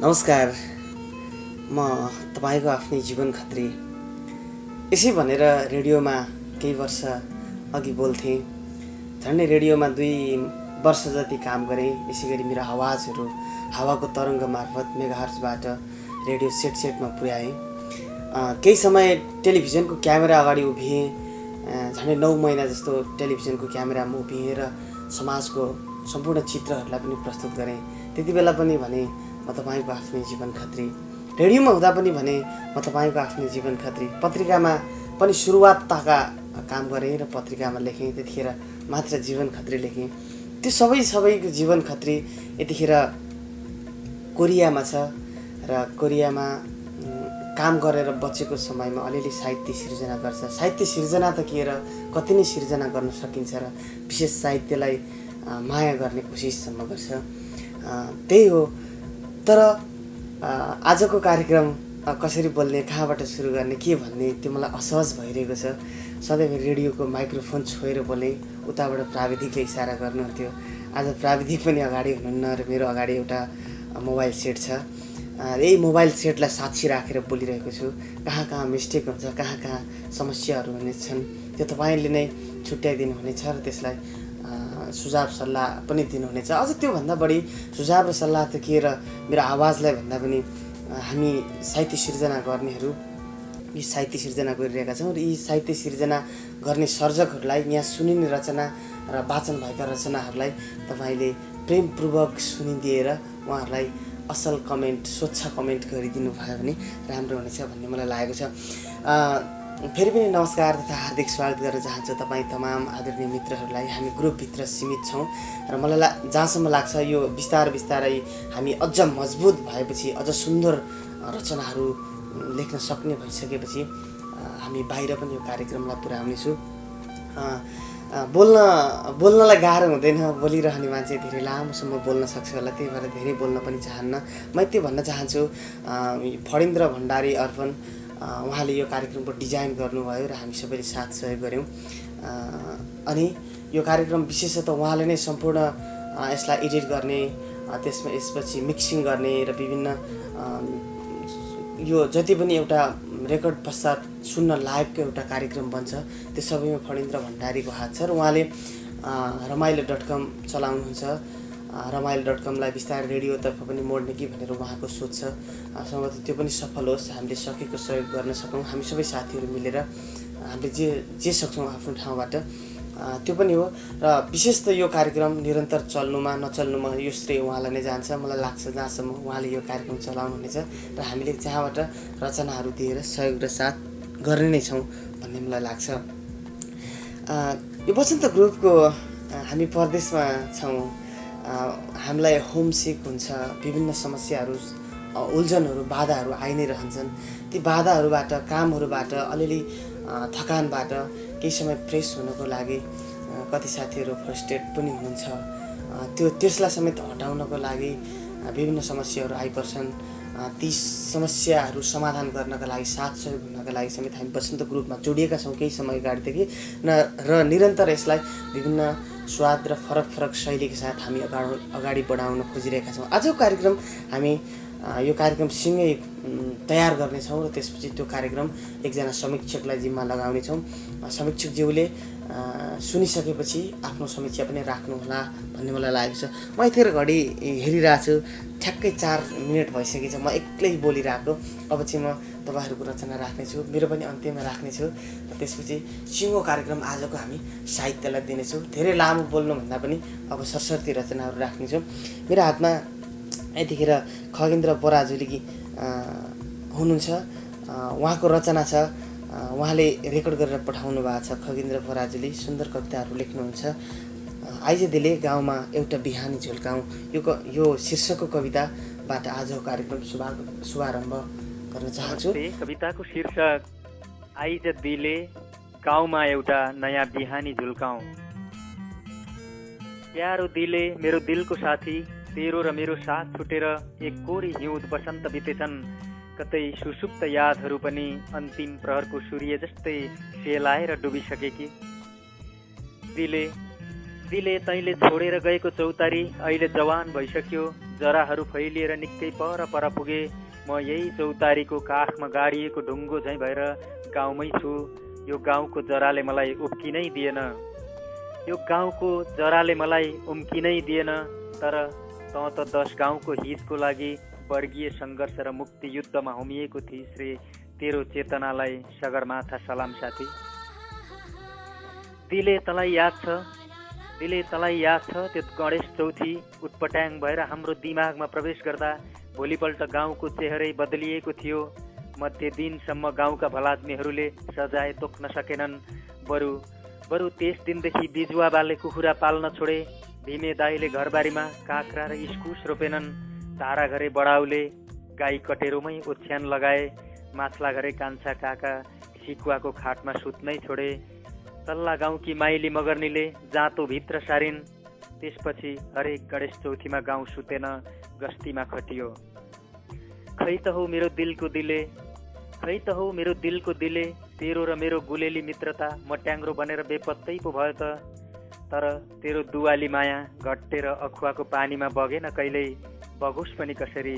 नमस्कार। म तपाईँको आफ्नै जीवन खत्री। यसै भनेर रेडियोमा केही वर्ष अघि बोल्थेँ। झन्डै रेडियोमा दुई वर्ष जति काम गरेँ यसै गरी मेरो आवाजहरू हावाको तरङ्ग मार्फत मेगाहर्सबाट रेडियो सेट सेटमा पुर्याएँ। केही समय टेलिभिजनको क्यामेरा अगाडि उभिएँ। झन्डै नौ महिना जस्तो टेलिभिजनको क्यामेरामा र समाजको सम्पूर्ण चित्रहरूलाई पनि प्रस्तुत गरेँ। त्यति बेला पनि भने म तपाईँको आफ्नै जीवन खत्री। रेडियोमा हुँदा पनि भने म तपाईँको आफ्नै जीवन खत्री। पत्रिकामा पनि सुरुवातका काम गरेँ र पत्रिकामा लेखेँ त्यतिखेर मात्र जीवन खत्री लेखेँ। त्यो सबै सबैको जीवन खत्री यतिखेर कोरियामा छ र कोरियामा काम गरेर बचेको समयमा अलिअलि साहित्य सिर्जना गर्छ। साहित्य सिर्जना त के र कति नै सिर्जना गर्न सकिन्छ र विशेष साहित्यलाई माया गर्ने कोसिससम्म गर्छ। त्यही हो। तर आजको कार्यक्रम कसरी बोल्ने कहाँबाट सुरु गर्ने के भन्ने त्यो मलाई असहज भइरहेको छ। सधैँ रेडियोको माइक्रोफोन छोएर बोलेँ उताबाट प्राविधिकले इसारा गर्नुहुन्थ्यो। आज प्राविधिक पनि अगाडि हुनुहुन्न र मेरो अगाडि एउटा मोबाइल सेट छ। यही मोबाइल सेटलाई साक्षी राखेर बोलिरहेको छु। कहाँ कहाँ मिस्टेक हुन्छ कहाँ कहाँ समस्याहरू हुनेछन् त्यो तपाईँले नै छुट्याइदिनु हुनेछ र त्यसलाई सुझाव सल्लाह पनि दिनुहुनेछ। अझ त्योभन्दा बढी सुझाव र सल्लाह त के र मेरो आवाजलाई भन्दा पनि हामी साहित्य सिर्जना गर्नेहरू यी साहित्य सिर्जना गरिरहेका छौँ र यी साहित्य सिर्जना गर्ने सर्जकहरूलाई यहाँ सुनिने रचना र वाचन भएका रचनाहरूलाई तपाईँले प्रेमपूर्वक सुनिदिएर उहाँहरूलाई असल कमेन्ट स्वच्छ कमेन्ट गरिदिनु भयो भने राम्रो हुनेछ भन्ने मलाई लागेको छ। फेरि पनि नमस्कार तथा हार्दिक स्वागत गर्न चाहन्छु तपाईँ तमाम आदरणीय मित्रहरूलाई। हामी ग्रुपभित्र सीमित छौँ र मलाई ला जहाँसम्म लाग्छ यो बिस्तार बिस्तारै हामी अझ मजबुत भएपछि अझ सुन्दर रचनाहरू लेख्न सक्ने भइसकेपछि हामी बाहिर पनि यो कार्यक्रमलाई पुऱ्याउनेछु। बोल्न बोल्नलाई गाह्रो हुँदैन। बोलिरहने मान्छे धेरै लामोसम्म बोल्न सक्छ होला त्यही भएर धेरै बोल्न पनि चाहन्न। म यति भन्न चाहन्छु फणिन्द्र भण्डारी अर्पण। उहाँले यो कार्यक्रमको डिजाइन गर्नुभयो र हामी सबैले साथ सहयोग गऱ्यौँ। अनि यो कार्यक्रम विशेषतः उहाँले नै सम्पूर्ण यसलाई एडिट गर्ने त्यसमा यसपछि मिक्सिङ गर्ने र विभिन्न यो जति पनि एउटा रेकर्ड पश्चात सुन्न लायकको एउटा कार्यक्रम बन्छ त्यो सबैमा फणिन्द्र भण्डारीको हात छ र उहाँले रमाइलो डट कम चलाउनुहुन्छ। रमाइलो डट कमलाई बिस्तारै रेडियोतर्फ पनि मोड्ने कि भनेर उहाँको सोच छ। सम्भवतः त्यो पनि सफल होस् हामीले सकेको सहयोग गर्न सकौँ। हामी सबै साथीहरू मिलेर हामीले जे जे सक्छौँ आफ्नो ठाउँबाट। त्यो पनि हो। र विशेष त यो कार्यक्रम निरन्तर चल्नुमा नचल्नुमा यो श्रेय उहाँलाई नै जान्छ। मलाई लाग्छ जहाँसम्म उहाँले यो कार्यक्रम चलाउनुहुनेछ र हामीले जहाँबाट रचनाहरू दिएर सहयोग र साथ गर्ने नै छौँ भन्ने मलाई लाग्छ। यो वसन्त ग्रुपको हामी परदेशमा छौँ। हामीलाई होमसिक हुन्छ विभिन्न समस्याहरू उल्झनहरू बाधाहरू आइ नै रहन्छन्। ती बाधाहरूबाट कामहरूबाट अलिअलि थकानबाट केही समय फ्रेस हुनको लागि कति साथीहरू फ्रस्ट्रेट पनि हुनुहुन्छ त्यो त्यसलाई समेत हटाउनको लागि विभिन्न समस्याहरू आइपर्छन्। ती समस्याहरू समाधान गर्नका लागि साथ सहयोग हुनका लागि समेत हामी वसन्त ग्रुपमा जोडिएका छौँ केही समय अगाडिदेखि र निरन्तर यसलाई विभिन्न स्वाद र फरक फरक शैलीका साथ हामी अगाडि अगाडि बढाउन खोजिरहेका छौँ। आजको कार्यक्रम हामी यो कार्यक्रम सँगै तयार गर्नेछौँ र त्यसपछि त्यो कार्यक्रम एकजना समीक्षकलाई जिम्मा लगाउनेछौँ। समीक्षकज्यूले सुनिसकेपछि आफ्नो समीक्षा पनि राख्नुहोला भन्ने मलाई लागेको छ। म यतिखेर घडी हेरिरहेको छु ठ्याक्कै चार मिनट भइसकेको म एक्लै बोलिरहेको। अब चाहिँ म तपाईँहरूको रचना राख्नेछु। मेरो पनि अन्त्यमा राख्नेछु। त्यसपछि सिङ्गो कार्यक्रम आजको हामी साहित्यलाई दिनेछौँ। धेरै लामो बोल्नुभन्दा पनि अब सरस्वती रचनाहरू राख्नेछौँ। मेरो हातमा यतिखेर खगेन्द्र पराजुली हुनुहुन्छ। उहाँको रचना छ। उहाँले रेकर्ड गरेर पठाउनु भएको छ खगेन्द्र पराजुली सुन्दर कविताहरू लेख्नुहुन्छ। आइज गाउँमा एउटा बिहानी झुल्काउँ। यो क यो शीर्षकको कविताबाट आजको कार्यक्रम शुभा शुभारम्भ गर्न चाहन्छु। कविताको शीर्षक। आइज दिले गाउँमा एउटा नयाँ बिहानी झुल्काउँ। प्यारो दिले मेरो दिलको साथी तेरो र मेरो साथ छुटेर एक कोरी हिउँद बसन्त बितेछन्। कतै सुसुप्त यादहरू पनि अन्तिम प्रहरको सूर्य जस्तै सेलाएर डुबिसके कि दिले दिले तैँले छोडेर गएको चौतारी अहिले जवान भइसक्यो। जराहरू फैलिएर निकै पर पर पुगे। म यही चौतारीको काखमा गाडिएको ढुङ्गो झैँ भएर गाउँमै छु। यो गाउँको जराले मलाई उब्किनै दिएन। यो गाउँको जराले मलाई उम्किनै दिएन। तर त त दस गाउँको हितको लागि वर्गीय सङ्घर्ष र मुक्ति युद्धमा होमिएको थिइस् रे तेरो चेतनालाई सगरमाथा सलाम साथी। दिले तँलाई याद छ दिले तँलाई याद छ त्यो गणेश चौथी उटपट्याङ भएर हाम्रो दिमागमा प्रवेश गर्दा भोलिपल्ट गाउँको चेहरै बदलिएको थियो। मध्य दिनसम्म गाउँका भलाद्मीहरूले सजाय तोक्न सकेनन्। बरु बरु त्यस दिनदेखि बिजुवा बाले कुखुरा पाल्न छोडे। भीमे दाईले घरबारीमा काँक्रा र इस्कुस रोपेनन्। तारा घरे बडाउले गाई कटेरोमै ओछ्यान लगाए माथला घरे कान्छा काका सिकुवाको खाटमा सुत्नै छोडे तल्ला गाउँकी माइली मगर्नीले भित्र सारिन् त्यसपछि हरेक गणेश चौथीमा गाउँ सुतेन गस्तीमा खटियो। खै त हो मेरो दिलको दिले खै त हो मेरो दिलको दिले तेरो र मेरो गुलेली मित्रता म ट्याङ्ग्रो बनेर बेपत्तै पो भयो त। तर तेरो दुवाली माया घटेर अखुवाको पानीमा बगेन कहिल्यै बगोस् पनि कसरी?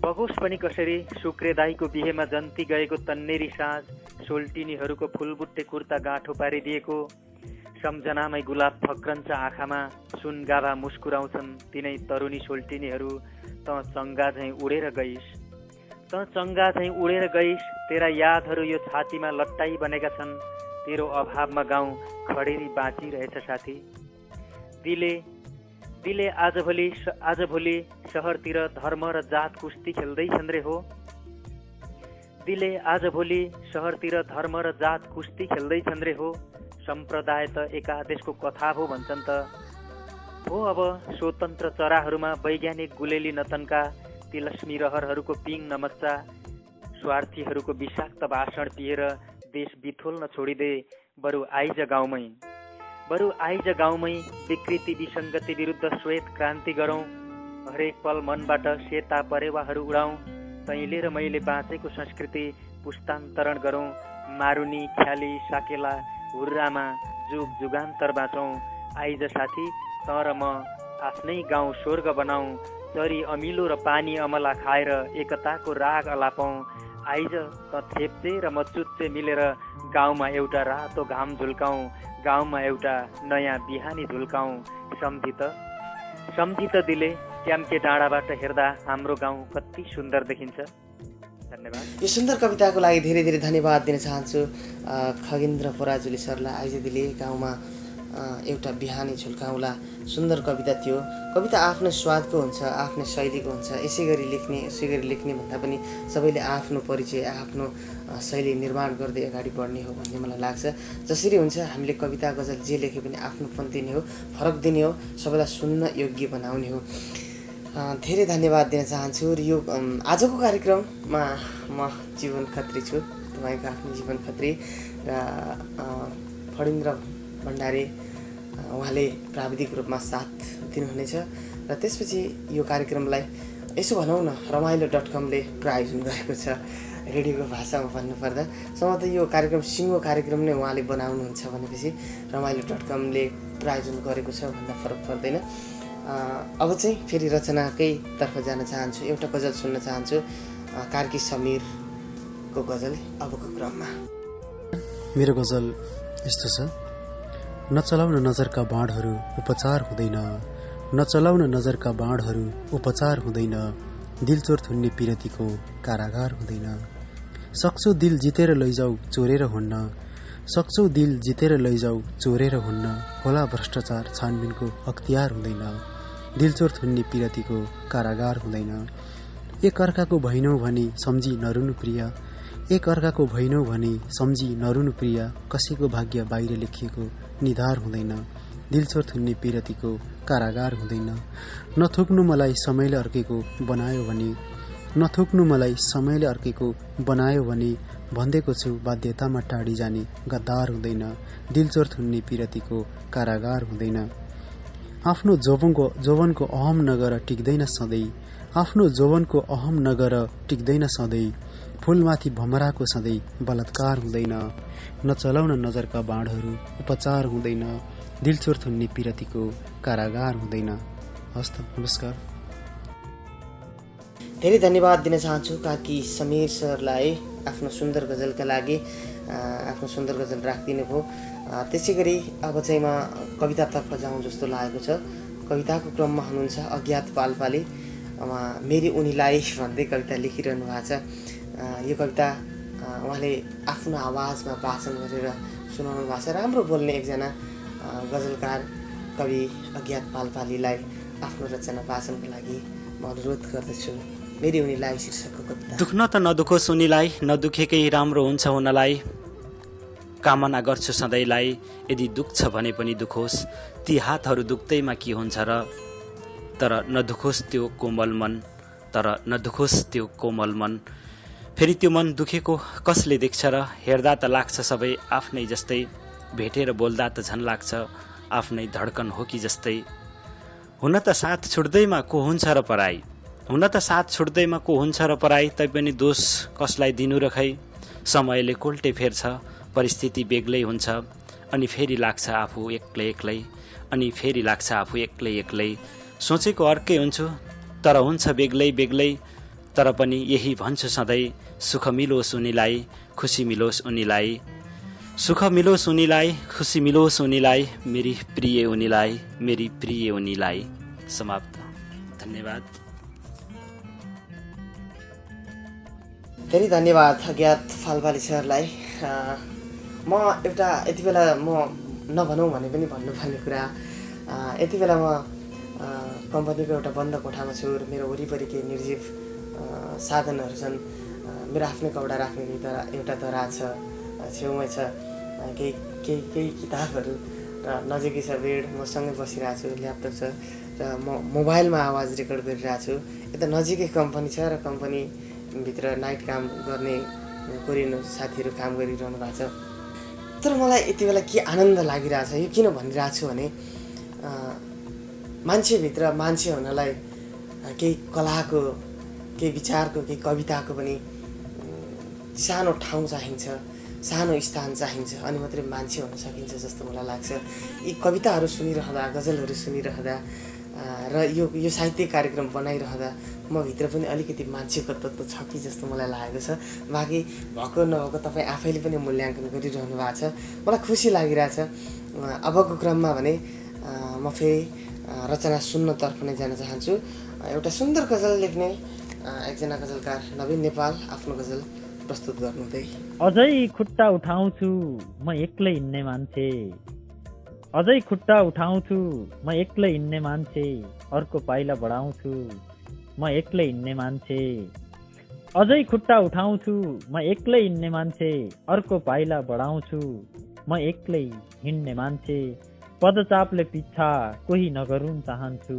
बगोस् पनि कसरी? सुक्रे दाईको बिहेमा जन्ती गएको तन्नेरी साँझ सोल्टिनीहरूको फुलबुट्टे कुर्ता गाँठो पारिदिएको। सम्झनामै गुलाब फक्रन्छ आँखामा सुन गाभा मुस्कुराउँछन् तिनै तरुणी सोल्टिनीहरू त चङ्गा झैँ उडेर गइस्। त चङ्गा झैँ उडेर गइस् तेरा यादहरू यो छातीमा लट्टाइ बनेका छन्। तेरो अभावमा गाउँ खडेरी बाँचिरहेछ साथी। दिले दिले आजभोलि आजभोलि सहरतिर धर्म र जात कुस्ती खेल्दैछन् रे हो। दिले आजभोलि सहरतिर धर्म र जात कुस्ती खेल्दैछन् रे हो। सम्प्रदाय त एकादेशको कथा हो भन्छन् त। हो अब स्वतन्त्र चराहरूमा वैज्ञानिक गुलेली नतनका तिलस्मी रहरहरूको पिङ नमच्चा स्वार्थीहरूको विषाक्त भाषण पिएर देश बिथोल्न छोडिदे बरु आइज गाउँमै। बरु आइज गाउँमै विकृति विसङ्गति विरुद्ध श्वेत क्रान्ति गरौँ। हरेक पल मनबाट सेता परेवाहरू उडाउँ। तैँले र मैले बाँचेको संस्कृति पुस्तान्तरण गरौँ। मारुनी ख्याली साकेला हुर्रामा जुग जुगान्तर बाँचौँ। आइज साथी त म आफ्नै गाउँ स्वर्ग बनाऊ चरी अमिलो र पानी अमला खाएर एकताको राग अलापौँ। आइज त थेप्चे र म चुच्चे मिलेर गाउँमा एउटा रातो घाम झुल्काउँ गाउँमा एउटा नयाँ बिहानी झुल्काउँ। सम्झि त सम्झि त दिले क्याम्के डाँडाबाट हेर्दा हाम्रो गाउँ कति सुन्दर देखिन्छ। धन्यवाद। यो सुन्दर कविताको लागि धेरै धेरै धन्यवाद दिन चाहन्छु। खगेन्द्र पराजुली सरलाई आइज दिले गाउँमा एउटा बिहानी झुल्काउँला सुन्दर कविता थियो। कविता आफ्नै स्वादको हुन्छ आफ्नै शैलीको हुन्छ। यसै गरी लेख्ने यसै गरी लेख्ने भन्दा पनि सबैले आफ्नो परिचय आफ्नो शैली निर्माण गर्दै अगाडि बढ्ने हो भन्ने मलाई लाग्छ। जसरी हुन्छ हामीले कविता गजल जे लेखे पनि आफ्नोपन दिने हो फरक दिने हो सबैलाई सुन्न योग्य बनाउने हो। धेरै धन्यवाद दिन चाहन्छु र यो आजको कार्यक्रममा म जीवन खत्री छु। तपाईँको आफ्नो जीवन खत्री र फणिन्द्र भण्डारी उहाँले प्राविधिक रूपमा साथ दिनुहुनेछ। र त्यसपछि यो कार्यक्रमलाई यसो भनौँ न रमाइलो डट कमले प्रायोजन गरेको छ। रेडियोको भाषामा भन्नुपर्दा सम्भवतः यो कार्यक्रम सिङ्गो कार्यक्रम नै उहाँले बनाउनुहुन्छ भनेपछि रमाइलो डट कमले प्रायोजन गरेको छ भन्दा फरक पर्दैन। अब चाहिँ फेरि रचनाकै तर्फ जान चाहन्छु। एउटा गजल सुन्न चाहन्छु। कार्की समीरको गजल अबको क्रममा। मेरो गजल यस्तो छ। नचलाउन नजरका बाँडहरू उपचार हुँदैन। नचलाउन नजरका बाँडहरू उपचार हुँदैन। दिलचोर थुन्ने पिरतीको कारागार हुँदैन। सक्छौ दिल जितेर लैजाऊ चोरेर हुन्न। सक्छौ दिल जितेर लैजाऊ चोरेर हुन्न। होला भ्रष्टाचार छानबिनको अख्तियार हुँदैन। दिलचोर थुन्ने पिरतीको कारागार हुँदैन। एक अर्काको भैनौ भने सम्झी नरुनु प्रिय। एक अर्काको भैनौ भने सम्झी नरुनु प्रिय। कसैको भाग्य बाहिर लेखिएको निधार हुँदैन। दिलचोर थुन्ने पिरतीको कारागार हुँदैन। नथुक्नु मलाई समयले अर्केको बनायो भने नथुक्नु मलाई समयले अर्केको बनायो भने भन्देको छु बाध्यतामा टाढी जाने गद्दार हुँदैन। दिलचोर थुन्ने पिरतीको कारागार हुँदैन। आफ्नो जोवनको जोवनको अहम नगर टिक्दैन सधैँ। आफ्नो जोवनको अहम नगर टिक्दैन सधैँ। फुलमाथि भमराको सधैँ बलात्कार हुँदैन। नचलाउन नजरका बाँडहरू उपचार हुँदैन दिलचोर थुन्ने पिरतीको कारागार हुँदैन। हस्त नमस्कार। धेरै धन्यवाद दिन चाहन्छु काकी समीर सरलाई आफ्नो सुन्दर गजलका लागि आफ्नो सुन्दर गजल राखिदिनु भयो। त्यसै गरी अब चाहिँ म कवितातर्फ जाउँ जस्तो लागेको छ। कविताको क्रममा हुनुहुन्छ अज्ञात पालपाली मेरी उनीलाई भन्दै कविता लेखिरहनु भएको छ। यो कविता उहाँले आफ्नो आवाजमा वाचन गरेर सुनाउनु भएको छ। राम्रो बोल्ने एकजना गजलकार कवि अज्ञात पालपालीलाई आफ्नो रचना वाचनको लागि म अनुरोध गर्दछु। मेरी उनीलाई शीर्षकको कविता दुख्न त नदुखोस् उनीलाई नदुखेकै राम्रो हुन्छ हुनलाई। कामना गर्छु सधैँलाई यदि दुख्छ भने पनि दुखोस्। ती हातहरू दुख्दैमा के हुन्छ र? तर नदुखोस् त्यो कोमल मन तर नदुखोस् त्यो कोमल मन। फेरि त्यो मन दुखेको कसले देख्छ र हेर्दा त लाग्छ सबै आफ्नै जस्तै। भेटेर बोल्दा त झन् लाग्छ आफ्नै धड्कन हो कि जस्तै। हुन त साथ छुट्दैमा को हुन्छ र पराई? हुन त साथ छुट्दैमा को हुन्छ र पराई? तैपनि दोष कसलाई दिनु र खै? समयले कोल्टे फेर्छ परिस्थिति बेग्लै हुन्छ अनि फेरि लाग्छ आफू एक्लै एक्लै अनि फेरि लाग्छ आफू एक्लै एक्लै। सोचेको अर्कै हुन्छु तर हुन्छ बेग्लै बेग्लै तर पनि यही भन्छु सधैँ। सुख मिलोस् उनीलाई खुसी मिलोस् उनीलाई। सुख मिलोस् उनीलाई खुसी मिलोस् उनीलाई मेरी प्रिय उनीलाई मेरी प्रिय उनीलाई। समाप्त। धन्यवाद। धेरै धन्यवाद अज्ञात फालबाली सरलाई। म एउटा यति बेला म नभनौँ भने पनि भन्नुपर्ने कुरा यति बेला म कम्पनीको एउटा बन्द कोठामा छु र मेरो वरिपरि केही निर्जीव साधनहरू छन्। मेरो आफ्नै कपडा राख्ने दरा एउटा दरा छ छेउमै छ केही केही केही किताबहरू र नजिकै छ बेड म सँगै बसिरहेको छु ल्यापटप छ र म मोबाइलमा आवाज रेकर्ड गरिरहेको छु। यता नजिकै कम्पनी छ र कम्पनीभित्र नाइट काम गर्ने कोरियन साथीहरू काम गरिरहनु भएको छ। तर मलाई यति बेला के आनन्द लागिरहेछ यो किन भनिरहेको छु भने मान्छेभित्र मान्छे हुनलाई केही कलाको केही विचारको केही कविताको पनि सानो ठाउँ चाहिन्छ सानो स्थान चाहिन्छ अनि मात्रै मान्छे हुन सकिन्छ जस्तो मलाई लाग्छ। यी कविताहरू सुनिरहँदा गजलहरू सुनिरहँदा र यो यो साहित्य कार्यक्रम बनाइरहँदा म भित्र पनि अलिकति मान्छेको तत्त्व छ कि जस्तो मलाई लागेको छ। बाँकी भएको नभएको तपाईँ आफैले पनि मूल्याङ्कन गरिरहनु भएको छ। मलाई खुसी लागिरहेछ। अबको क्रममा भने म फेरि रचना सुन्नतर्फ नै जान चाहन्छु। एउटा सुन्दर गजल लेख्ने एकजना गजलकार नवीन नेपाल आफ्नो गजल प्रस्तुत गर्नुहुँदै अझै खुट्टा उठाउँछु म एक्लै हिँड्ने मान्छे। अझै खुट्टा उठाउँछु म एक्लै हिँड्ने मान्छे। अर्को पाइला बढाउँछु म एक्लै हिँड्ने मान्छे। अझै खुट्टा उठाउँछु म एक्लै हिँड्ने मान्छे। अर्को पाइला बढाउँछु म एक्लै हिँड्ने मान्छे। पदचापले पिच्छा कोही नगरुन् चाहन्छु।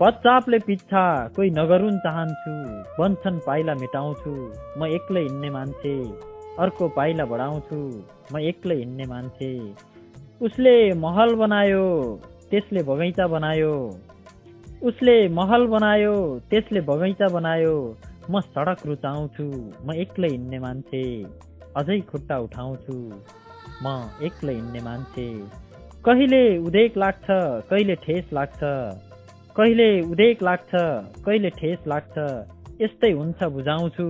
पदचापले पिच्छा कोही नगरुन् चाहन्छु। बन्छन् पाइला मेटाउँछु। म एक्लै हिँड्ने मान्छे। अर्को पाइला बढाउँछु। म एक्लै हिँड्ने मान्छे। उसले महल बनायो त्यसले बगैँचा बनायो। उसले महल बनायो त्यसले बगैँचा बनायो। म सडक रुचाउँछु। म एक्लै हिँड्ने मान्छे। अझै खुट्टा उठाउँछु। म एक्लै हिँड्ने मान्छे। कहिले उदेक लाग्छ कहिले ठेस लाग्छ। कहिले उदेक लाग्छ कहिले ठेस लाग्छ यस्तै हुन्छ बुझाउँछु।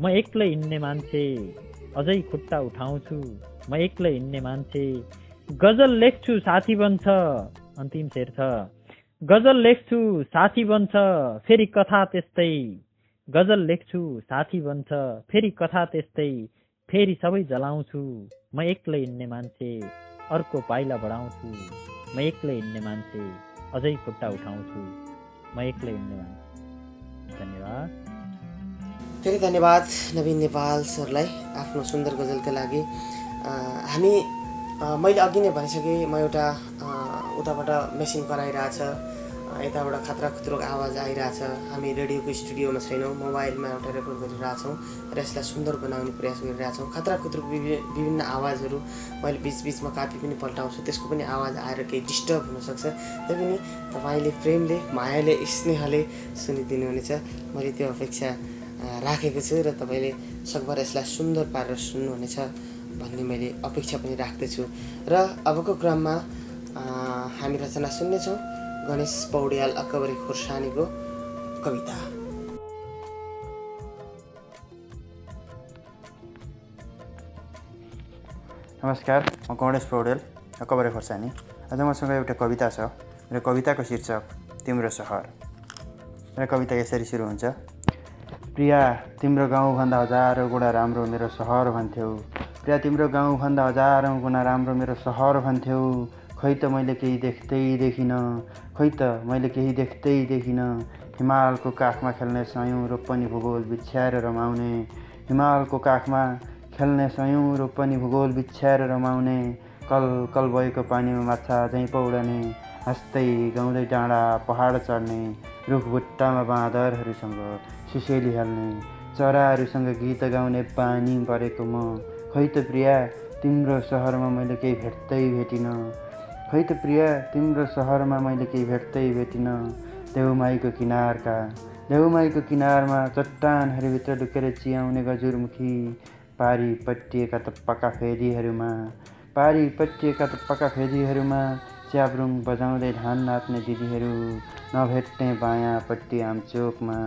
म एक्लै हिँड्ने मान्छे अझै खुट्टा उठाउँछु। म एक्लै हिँड्ने मान्छे गजल लेख्छु साथी बन्छ अन्तिम शेर छ। गजल लेख्छु साथी बन्छ फेरि कथा त्यस्तै। गजल लेख्छु साथी बन्छ फेरि कथा त्यस्तै। फेरि सबै जलाउँछु। म एक्लै हिँड्ने मान्छे अर्को पाइला बढाउँछु। म एक्लै हिँड्ने मान्छे। अझै खुट्टा उठाउँछु। म एक्लै हिँड्ने धन्यवाद। धेरै धन्यवाद नवीन नेपाल सरलाई आफ्नो सुन्दर गजलका लागि। हामी मैले अघि नै भनिसकेँ म एउटा उताबाट मेसिन कराइरहेछ। यताबाट खतरा खुत्रोको आवाज आइरहेछ। हामी रेडियोको स्टुडियोमा छैनौँ मोबाइलमा एउटा रेकर्ड गरिरहेछौँ र यसलाई सुन्दर बनाउने प्रयास गरिरहेछौँ। खतरा खुत्रोको विभिन्न आवाजहरू मैले बिचबिचमा कापी पनि पल्टाउँछु। त्यसको पनि आवाज आएर केही डिस्टर्ब हुनसक्छ। तैपनि तपाईँले प्रेमले मायाले स्नेहले सुनिदिनु हुनेछ। मैले त्यो अपेक्षा राखेको छु र तपाईँले सकभर यसलाई सुन्दर पारेर सुन्नुहुनेछ भन्ने मैले अपेक्षा पनि राख्दछु। र अबको क्रममा हामी रचना सुन्नेछौँ। गणेश पौड्याल अकबरी खुर्सानीको कविता नमस्कार म गणेश पौडेल अकबरे खोर्सानी आज मसँग एउटा कविता छ मेरो कविताको शीर्षक तिम्रो सहर मेरो कविता यसरी सुरु हुन्छ प्रिया तिम्रो गाउँभन्दा हजारौँ गुणा राम्रो मेरो सहर भन्थ्यौ प्रिया तिम्रो गाउँभन्दा हजारौँ गुणा राम्रो मेरो सहर भन्थ्यौ खै त मैले केही देख्दै देखिनँ खै त मैले केही देख्दै देखिनँ। हिमालको काखमा खेल्ने सयौँ रोपनी भूगोल बिछ्याएर रमाउने। हिमालको काखमा खेल्ने सयौँ रोपनी भूगोल बिछ्याएर रमाउने। कल कल भएको पानीमा माछा झैँ पौडने हाँस्दै गाउँदै डाँडा पहाड चढ्ने रुख बुट्टामा बाँदरहरूसँग सुसेली हाल्ने चराहरूसँग गीत गाउने पानी परेको म। खै त प्रिया तिम्रो सहरमा मैले केही भेट्दै भेटिनँ। खै त प्रिया तिम्रो सहरमा मैले केही भेट्दै भेटिनँ। देउमाईको किनारका देउमाईको किनारमा चट्टानहरूभित्र ढुकेर चियाउने गजुरमुखी पारी पट्टिएका पक्का फेदीहरूमा पारी पट्टिएका पक्का फेदीहरूमा च्याब्रुङ बजाउँदै धान नाच्ने दिदीहरू नभेट्ने बायाँपट्टि आमचोकमा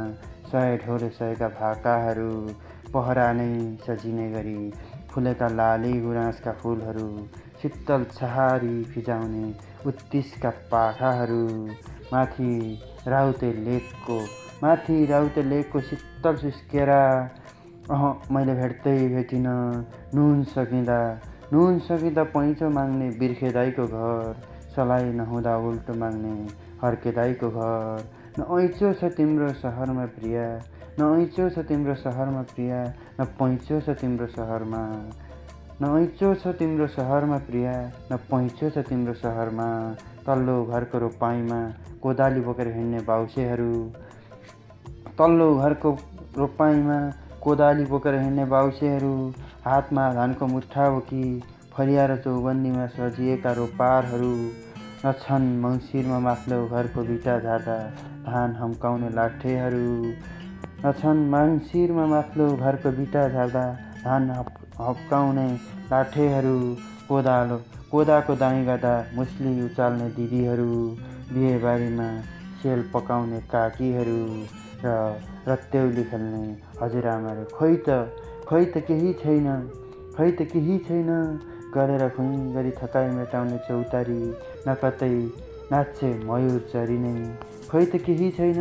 सय ढोले सयका भाकाहरू पहरा नै सजिने गरी फुलेका लाली गुराँसका फुलहरू शीतल छहारी फिजाउने उत्तिसका पाखाहरू माथि राउते लेकको माथि राउते लेकको शीतल सुस्केरा। अह मैले भेट्दै भेटिनँ नुन सकिँदा नुन सकिँदा पैँचो माग्ने बिर्खे दाईको घर। सलाई नहुँदा उल्टो माग्ने हर्के दाईको घर। न ऐँचो छ तिम्रो सहरमा प्रिया न ऐँचो छ तिम्रो सहरमा प्रिया न पैँचो छ तिम्रो सहरमा। न ऐँचो छ तिम्रो सहरमा प्रिया। न पैँचो छ तिम्रो सहरमा। तल्लो घरको रोपाइँमा कोदाली बोकेर हिँड्ने बाउसेहरू। तल्लो घरको रोपाइँमा कोदाली बोकेर हिँड्ने बाउसेहरू। हातमा धानको मुठा बोकी फरिया र चौबन्दीमा सजिएका रोपारहरू। नछन् मङ्सिरमा माथिल्लो घरको बिटा झार्दा धान हम्काउने लाठेहरू। नछन् मङ्सिरमा माथिल्लो घरको बिटा झार्दा धान हप्काउने लाठेहरू कोदालो कोदाको दाई गर्दा मुस्ली उचाल्ने दिदीहरू बिहेबारीमा सेल पकाउने काकीहरू र रत्याउली खेल्ने हजुरआमाहरू। खोइ त खोइ त केही छैन खोइ त केही छैन। गरेर खुइ गरी थकाइ मेटाउने चौतारी न कतै नाच्चे मयुर चरी नै खोइ त केही छैन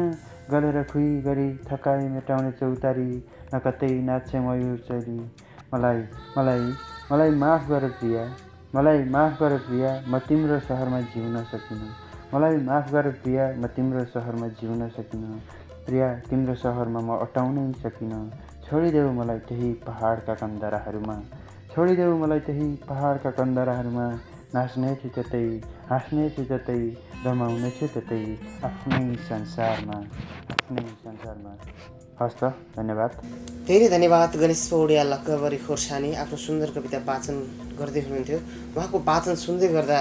गरेर खुइ गरी थकाइ मेटाउने चौतारी न कतै नाच्चे मयुर चरी। मलाई मलाई मलाई माफ गर प्रिया। मलाई माफ गर प्रिया म तिम्रो सहरमा जिउन सकिनँ। मलाई माफ गर प्रिया म तिम्रो सहरमा जिउन सकिनँ। प्रिया तिम्रो सहरमा म अटाउनै सकिनँ। छोडिदेऊ मलाई त्यही पहाडका कन्दराहरूमा। छोडिदेऊ मलाई त्यही पहाडका कन्दराहरूमा। नाच्नेछु त्यतै हाँस्नेछु त्यतै रमाउनेछु त्यतै आफ्नै संसारमा आफ्नै संसारमा। हस् त धन्यवाद। धेरै धन्यवाद गणेश पौड्याल लक्कबरी खोर्सानी। आफ्नो सुन्दर कविता वाचन गर्दै हुनुहुन्थ्यो। उहाँको वाचन सुन्दै गर्दा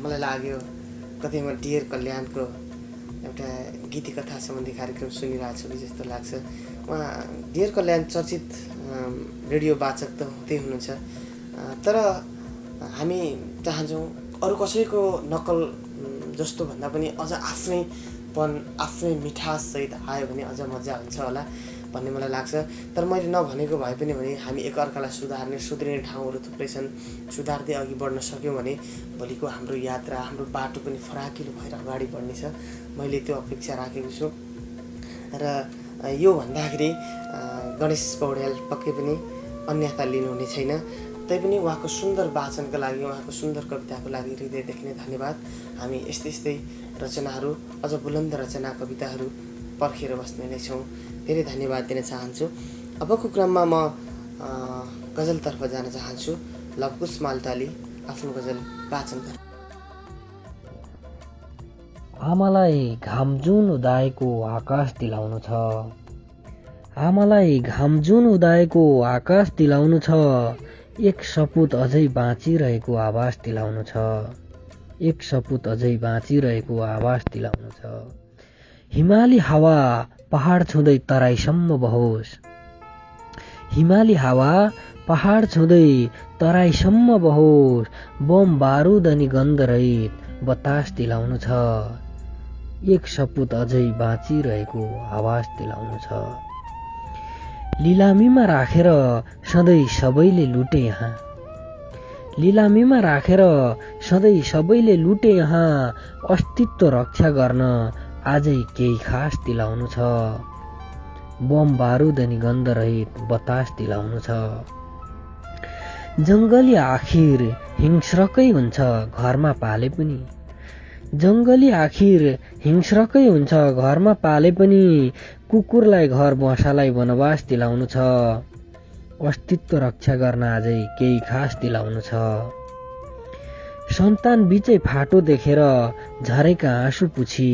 मलाई लाग्यो कतै म डियर कल्याणको एउटा गीती कथा सम्बन्धी कार्यक्रम सुनिरहेको छु कि जस्तो लाग्छ। उहाँ डियर कल्याण चर्चित रेडियो वाचक त हुँदै हुनुहुन्छ। तर हामी चाहन्छौँ अरू कसैको नक्कल जस्तो भन्दा पनि अझ आफ्नैपन आफ्नै मिठाससहित आयो भने अझ मजा हुन्छ होला भन्ने मलाई लाग्छ। तर मैले नभनेको भए पनि भने हामी एकअर्कालाई सुधार्ने सुध्रिने ठाउँहरू थुप्रै छन्। सुधार्दै अघि बढ्न सक्यौँ भने भोलिको हाम्रो यात्रा हाम्रो बाटो पनि फराकिलो भएर अगाडि बढ्नेछ। मैले त्यो अपेक्षा राखेको छु। र यो भन्दाखेरि गणेश पौड्याल पक्कै पनि अन्यथा लिनुहुने छैन। तैपनि उहाँको सुन्दर वाचनका लागि उहाँको सुन्दर कविताको लागि हृदयदेखि नै धन्यवाद। हामी यस्तै यस्तै रचनाहरू अझ बुलन्द रचना कविताहरू पर्खेर बस्ने नै छौँ। धेरै धन्यवाद दिन चाहन्छु। अबको क्रममा म गजलतर्फ जान चाहन्छु। लवकुश मालताली आफ्नो गजल वाचन गर। आमालाई घाम जुन उदाएको आकाश दिलाउनु छ। आमालाई घाम जुन उदाएको आकाश दिलाउनु छ। एक सपुत अझै बाँचिरहेको आवास दिलाउनु छ। एक सपुत अझै बाँचिरहेको आवास दिलाउनु छ। हिमाली हावा पहाड छुँदै तराईसम्म बहोस्। हिमाली हावा पहाड छुँदै तराईसम्म बहोस्। बम बारुद अनि गन्ध रहित बतास दिलाउनु छ। एक सपुत अझै बाँचिरहेको आवाज दिलाउनु छ। लिलामीमा राखेर सधैँ सबैले लुटे यहाँ। लिलामीमा राखेर सधैँ सबैले लुटे यहाँ अस्तित्व रक्षा गर्न आजै केही खास दिलाउनु छ। बम बारुद अनि गन्ध रहित बतास दिलाउनु छ। जङ्गली आखिर हिंस्रकै हुन्छ घरमा पाले पनि। जङ्गली आखिर हिंस्रकै हुन्छ घरमा पाले पनि कुकुरलाई घर बसालाई वनवास दिलाउनु छ। अस्तित्व रक्षा गर्न आजै केही खास दिलाउनु छ। सन्तान बिचै फाटो देखेर झरेका आँसु पुछी।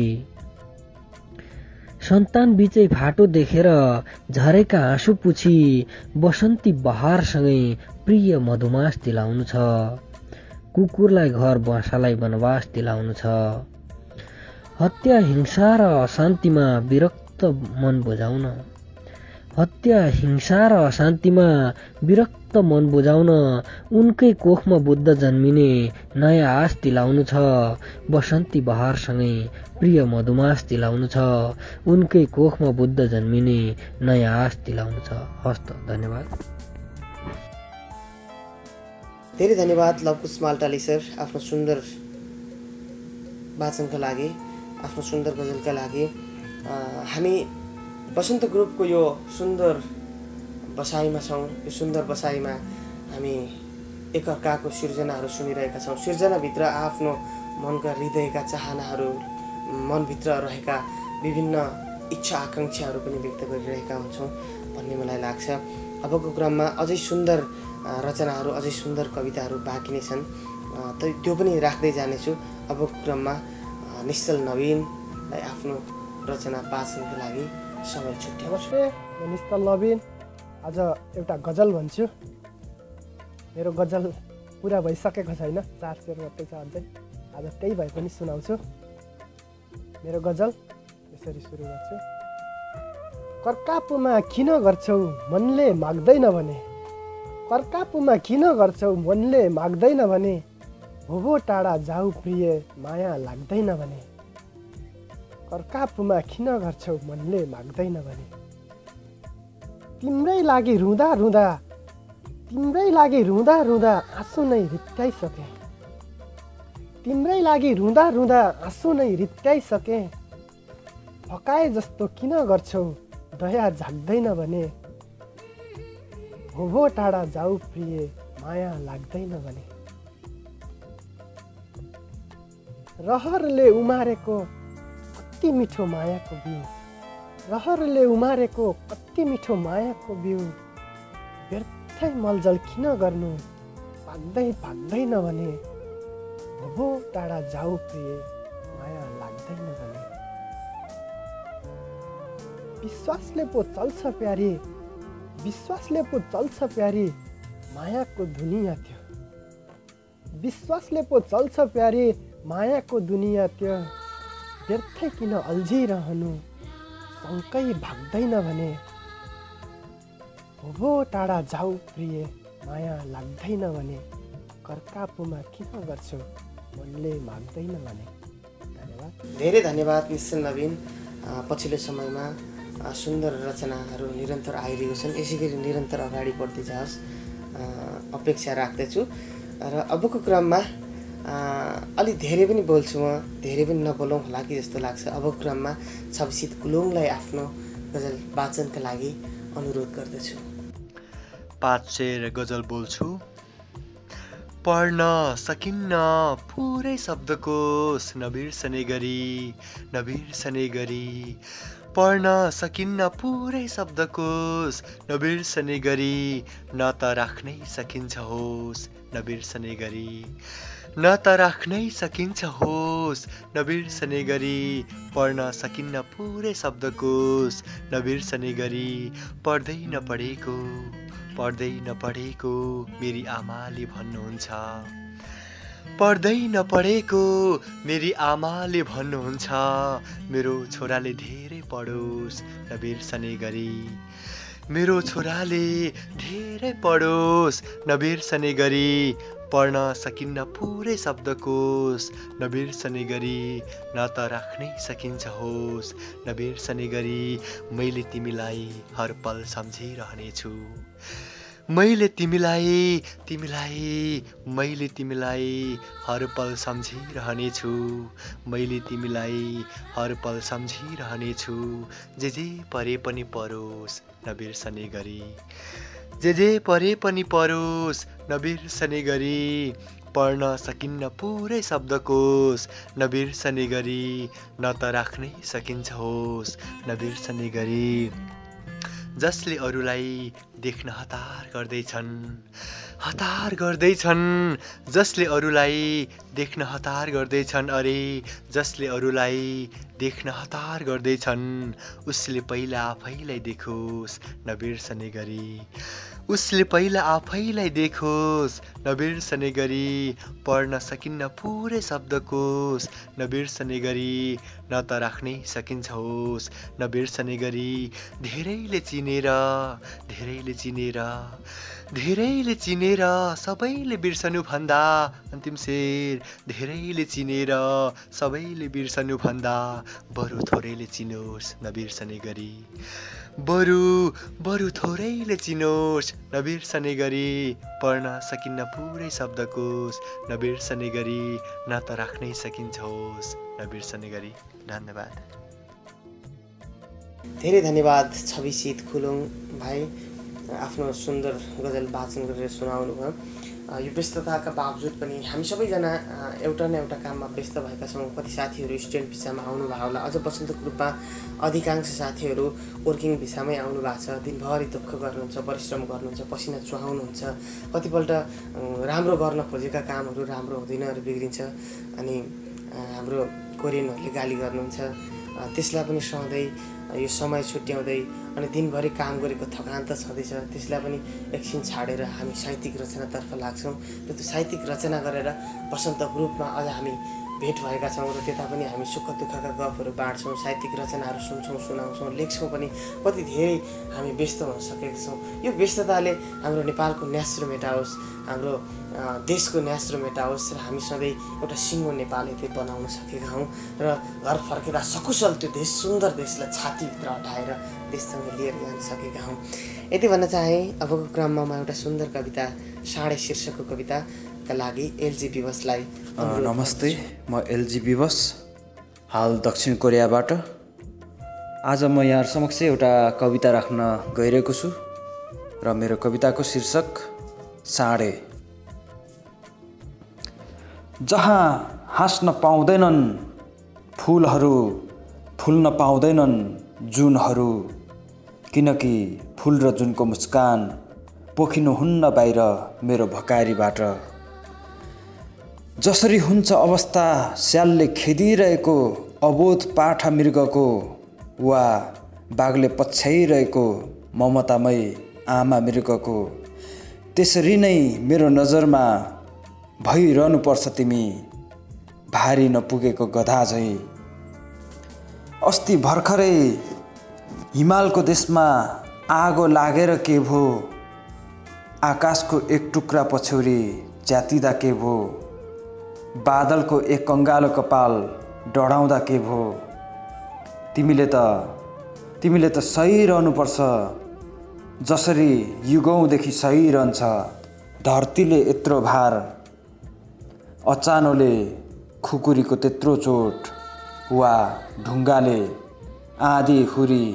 सन्तान बिचै फाटो देखेर झरेका आँसु पुछी बसन्ती बहारसँगै प्रिय मधुमास दिलाउनु छ। कुकुरलाई घर बसालाई वनवास दिलाउनु छ। हत्या हिंसा र अशान्तिमा विरक्त मन बुझाउन। हत्या हिंसा र अशान्तिमा विरक्त मन बुझाउन उनकै कोखमा बुद्ध जन्मिने नयाँ आश दिलाउनु छ। बसन्ती बहारसँगै प्रिय मधुमास दिलाउनु छ। उनकै कोखमा बुद्ध जन्मिने नयाँ आश दिलाउनु छ। हस्त धन्यवाद। धेरै धन्यवाद लवकुश माल्टाली सर आफ्नो सुन्दर वाचनका लागि आफ्नो सुन्दर गजलका लागि। हामी वसन्त ग्रुपको यो सुन्दर बसाइमा छौँ। यो सुन्दर बसाइमा हामी एकअर्काको सिर्जनाहरू सुनिरहेका छौँ। सिर्जनाभित्र आफ्नो मनका हृदयका चाहनाहरू मनभित्र रहेका विभिन्न इच्छा आकाङ्क्षाहरू पनि व्यक्त गरिरहेका हुन्छौँ भन्ने मलाई लाग्छ। अबको क्रममा अझै सुन्दर रचनाहरू अझै सुन्दर कविताहरू बाँकी नै छन्। त्यो पनि राख्दै जानेछु। अबको क्रममा निश्चल नवीनलाई आफ्नो रचना वाचनको लागि समय छुट्याउँछु म नवीन। आज एउटा गजल भन्छु। मेरो गजल पुरा भइसकेको छैन चार शेर मात्रै छ अझै आज त्यही भए पनि सुनाउँछु। मेरो गजल यसरी सुरु गर्छु। कर्कापुमा किन गर्छौ मनले माग्दैन भने? कर्कापुमा किन गर्छौ मनले माग्दैन भने? भोभो टाढा जाऊ प्रिय माया लाग्दैन भने? कर्कापुमा किन गर्छौ मनले माग्दैन भने? तिम्रै लागि रुँदा रुँदा तिम्रै लागि रुँदा रुँदा आँसु नै रित्याइसके। तिम्रै लागि रुँदा रुँदा आँसु नै रित्याइसके। फकाए जस्तो किन गर्छौ दया झाग्दैन भने? भोभो टाढा जाऊ प्रिय माया लाग्दैन भने। रहरले उमारेको कति मिठो मायाको बिउ। रहरले उमारेको कति मिठो मायाको बिउ। व्यर्थै मलजल किन गर्नु पाक्दै पाक्दैन भने भोभो टाढा जाऊ प्रिय माया लाग्दैन भने विश्वासले पो चल्छ प्यारी विश्वासले पो चल्छ प्यारी मायाको दुनियाँ थियो विश्वासले पो चल्छ प्यारी मायाको दुनियाँ त्यो। व्यर्थै किन अल्झिरहनु। शङ्कै भाग्दैन भने भो टाढा जाऊ प्रिय माया लाग्दैन भने कर्कापुमा किन गर्छु? मनले माग्दैन भने। धन्यवाद। धेरै धन्यवाद निश्चल नवीन पछिल्लो समयमा सुन्दर रचनाहरू निरन्तर आइरहेको छन्। यसै गरी निरन्तर अगाडि बढ्दै जाओस्। अपेक्षा राख्दछु। र अबको क्रममा अलि धेरै पनि बोल्छु म धेरै पनि नबोलौँ होला कि जस्तो लाग्छ। अबको क्रममा छविसित कुलुङलाई आफ्नो गजल वाचनका लागि अनुरोध गर्दछु। पाँच शेर गजल बोल्छु। पढ्न सकिन्न पुरै शब्दकोश नबिर्सने गरी नबिर्सने गरी। पढ्न सकिन्न पुरै शब्दकोश नबिर्सने गरी। न त राख्नै सकिन्छ होस् नबिर्सने गरी। न त राख्नै सकिन्छ होस् नबिर्सने गरी पढ्न सकिन्न पुरै शब्दकोश। नबिर्सने गरी पढ्दै नपढेको पढ्दै नपढेको मेरी आमाले भन्नुहुन्छ। पढ्दै नपढेको मेरी आमाले भन्नुहुन्छ। मेरो छोराले धेरै पढोस् नबिर्सने गरी मेरो छोराले धेरै पढोस् नबिर्सने गरी पढ्न सकिन्न पुरै शब्दकोश। नबिर्सने गरी न त राख्नै सकिन्छ होस्। नबिर्सने गरी मैले तिमीलाई हर पल सम्झिरहनेछु। मैले तिमीलाई तिमीलाई मैले तिमीलाई हर पल सम्झिरहनेछु। मैले तिमीलाई हर पल सम्झिरहनेछु। जे जे परे पनि परोस् नबिर्सने गरी जे जे परे पनि परोस् नबिर्सने गरी पढ्न सकिन्न पुरै शब्दकोश। नबिर्सने गरी न त राख्नै सकिन्छ होस्। नबिर्सने गरी जसले अरूलाई देख्न हतार गर्दैछन् हतार गर्दैछन्। जसले अरूलाई देख्न हतार गर्दैछन् अरे जसले अरूलाई देख्न हतार गर्दैछन् उसले पहिला आफैलाई देखोस्। नबिर्सने गरी उसले पहिला आफैलाई देखोस्। नबिर्सने गरी पढ्न सकिन्न पुरै शब्दकोश नबिर्सने गरी न त राख्नै सकिन्छ होस्। नबिर्सने गरी धेरैले चिनेर धेरैले चिनेर धेरैले चिनेर सबैले बिर्सनु भन्दा अन्तिम शेर धेरैले चिनेर सबैले बिर्सनु भन्दा बरु थोरैले चिनोस् नबिर्सने गरी बरु बरु थोरैले चिनोस् नबिर्सने गरी पढ्न सकिन्न पुरै शब्दकोश। नबिर्सने गरी न त राख्नै सकिन्छ होस् नबिर्सने गरी धन्यवाद। धेरै धन्यवाद छविसित खुलुङ भाइ। आफ्नो सुन्दर गजल वाचन गरेर सुनाउनु भयो यो व्यस्तताका बावजुद पनि हामी सबैजना एउटा न एउटा काममा व्यस्त भएका छौँ। कति साथीहरू स्टुडेन्ट भिसामा आउनु भएको होला। अझ वसन्तको रूपमा अधिकांश साथीहरू वर्किङ भिसामै आउनु भएको छ। दिनभरि दुःख गर्नुहुन्छ परिश्रम गर्नुहुन्छ पसिना चुहाउनुहुन्छ। कतिपल्ट राम्रो गर्न खोजेका कामहरू राम्रो हुँदैनहरू बिग्रिन्छ। अनि हाम्रो कोरियनहरूले गाली गर्नुहुन्छ। त्यसलाई पनि अ, यो समय छुट्याउँदै अनि दिनभरि काम गरेको थकान त छँदैछ। त्यसलाई पनि एकछिन छाडेर हामी साहित्यिक रचनातर्फ लाग्छौँ। त्यो साहित्यिक रचना गरेर वसन्त ग्रुपमा अझ हामी भेट भएका छौँ र त्यता पनि हामी सुख दुःखका गफहरू बाँड्छौँ साहित्यिक रचनाहरू सुन्छौँ सुनाउँछौँ लेख्छौँ पनि। कति धेरै हामी व्यस्त हुन सकेका छौँ। यो व्यस्तताले हाम्रो नेपालको न्यास्रो मेटाओस् हाम्रो देशको न्यास्रो मेटाओस् र हामी सधैँ एउटा सिङ्गो नेपाल यतै बनाउन सकेका हौँ र घर फर्केर सकुशल त्यो देश सुन्दर देशलाई छातीभित्र हटाएर देशसँग लिएर जान सकेका हौँ। यति भन्न चाहे अबको क्रममा म एउटा सुन्दर कविता साढे शीर्षकको कविताका लागि एलजी विवसलाई नमस्ते म एलजी विवश हाल दक्षिण कोरियाबाट। आज म यहाँ समक्ष एउटा कविता राख्न गइरहेको छु र मेरो कविताको शीर्षक साँडे। जहाँ हाँस्न पाउँदैनन् फुलहरू फुल्न पाउँदैनन् जुनहरू किनकि फुल र जुनको मुस्कान पोखिनुहुन्न बाहिर मेरो भकारीबाट। जसरी हुन्छ अवस्था स्यालले खेदिरहेको अबोध पाठा मृगको वा बाघले पछ्याइरहेको ममतामय आमा मृगको। त्यसरी नै मेरो नजरमा भइरहनुपर्छ तिमी भारी नपुगेको गधा झैँ। अस्ति भर्खरै हिमालको देशमा आगो लागेर के भो आकाशको एक टुक्रा पछ्यौरी च्यातिँदा के भो। बादलको एक कङ्गालो कपाल डढाउँदा के भो तिमीले त तिमीले त सही रहनुपर्छ। जसरी युगौँदेखि सही रहन्छ धरतीले यत्रो भार अचानोले खुकुरीको त्यत्रो चोट वा ढुङ्गाले आँधी हुरी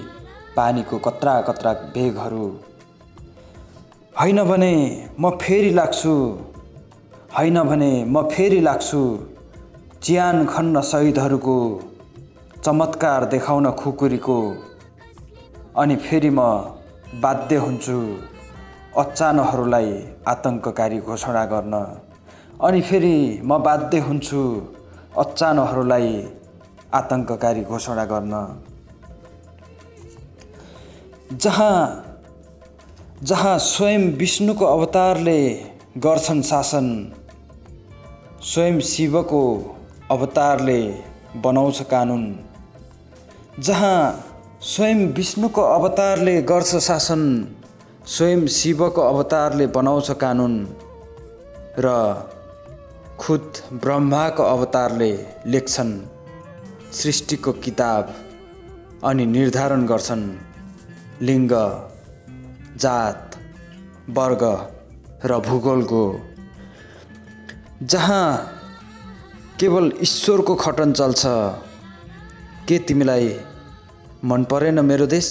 पानीको कत्रा कत्रा भेगहरू। होइन भने म फेरि लाग्छु। होइन भने म फेरि लाग्छु ज्यान खन्न शहीदहरूको चमत्कार देखाउन खुकुरीको। अनि फेरि म बाध्य हुन्छु अचानोहरूलाई आतङ्ककारी घोषणा गर्न। अनि फेरि म बाध्य हुन्छु अचानोहरूलाई आतङ्ककारी घोषणा गर्न। जहाँ जहाँ स्वयं विष्णुको अवतारले गर्छन् शासन स्वयं शिवको अवतारले बनाउँछ कानुन। जहाँ स्वयं विष्णुको अवतारले गर्छ शासन स्वयं शिवको अवतारले बनाउँछ कानुन र खुद ब्रह्माको अवतारले लेख्छन् सृष्टिको किताब अनि निर्धारण गर्छन्। लिङ्ग जात वर्ग र भूगोलको जहाँ केवल ईश्वरको खटन चल्छ के तिमीलाई मन परेन मेरो देश?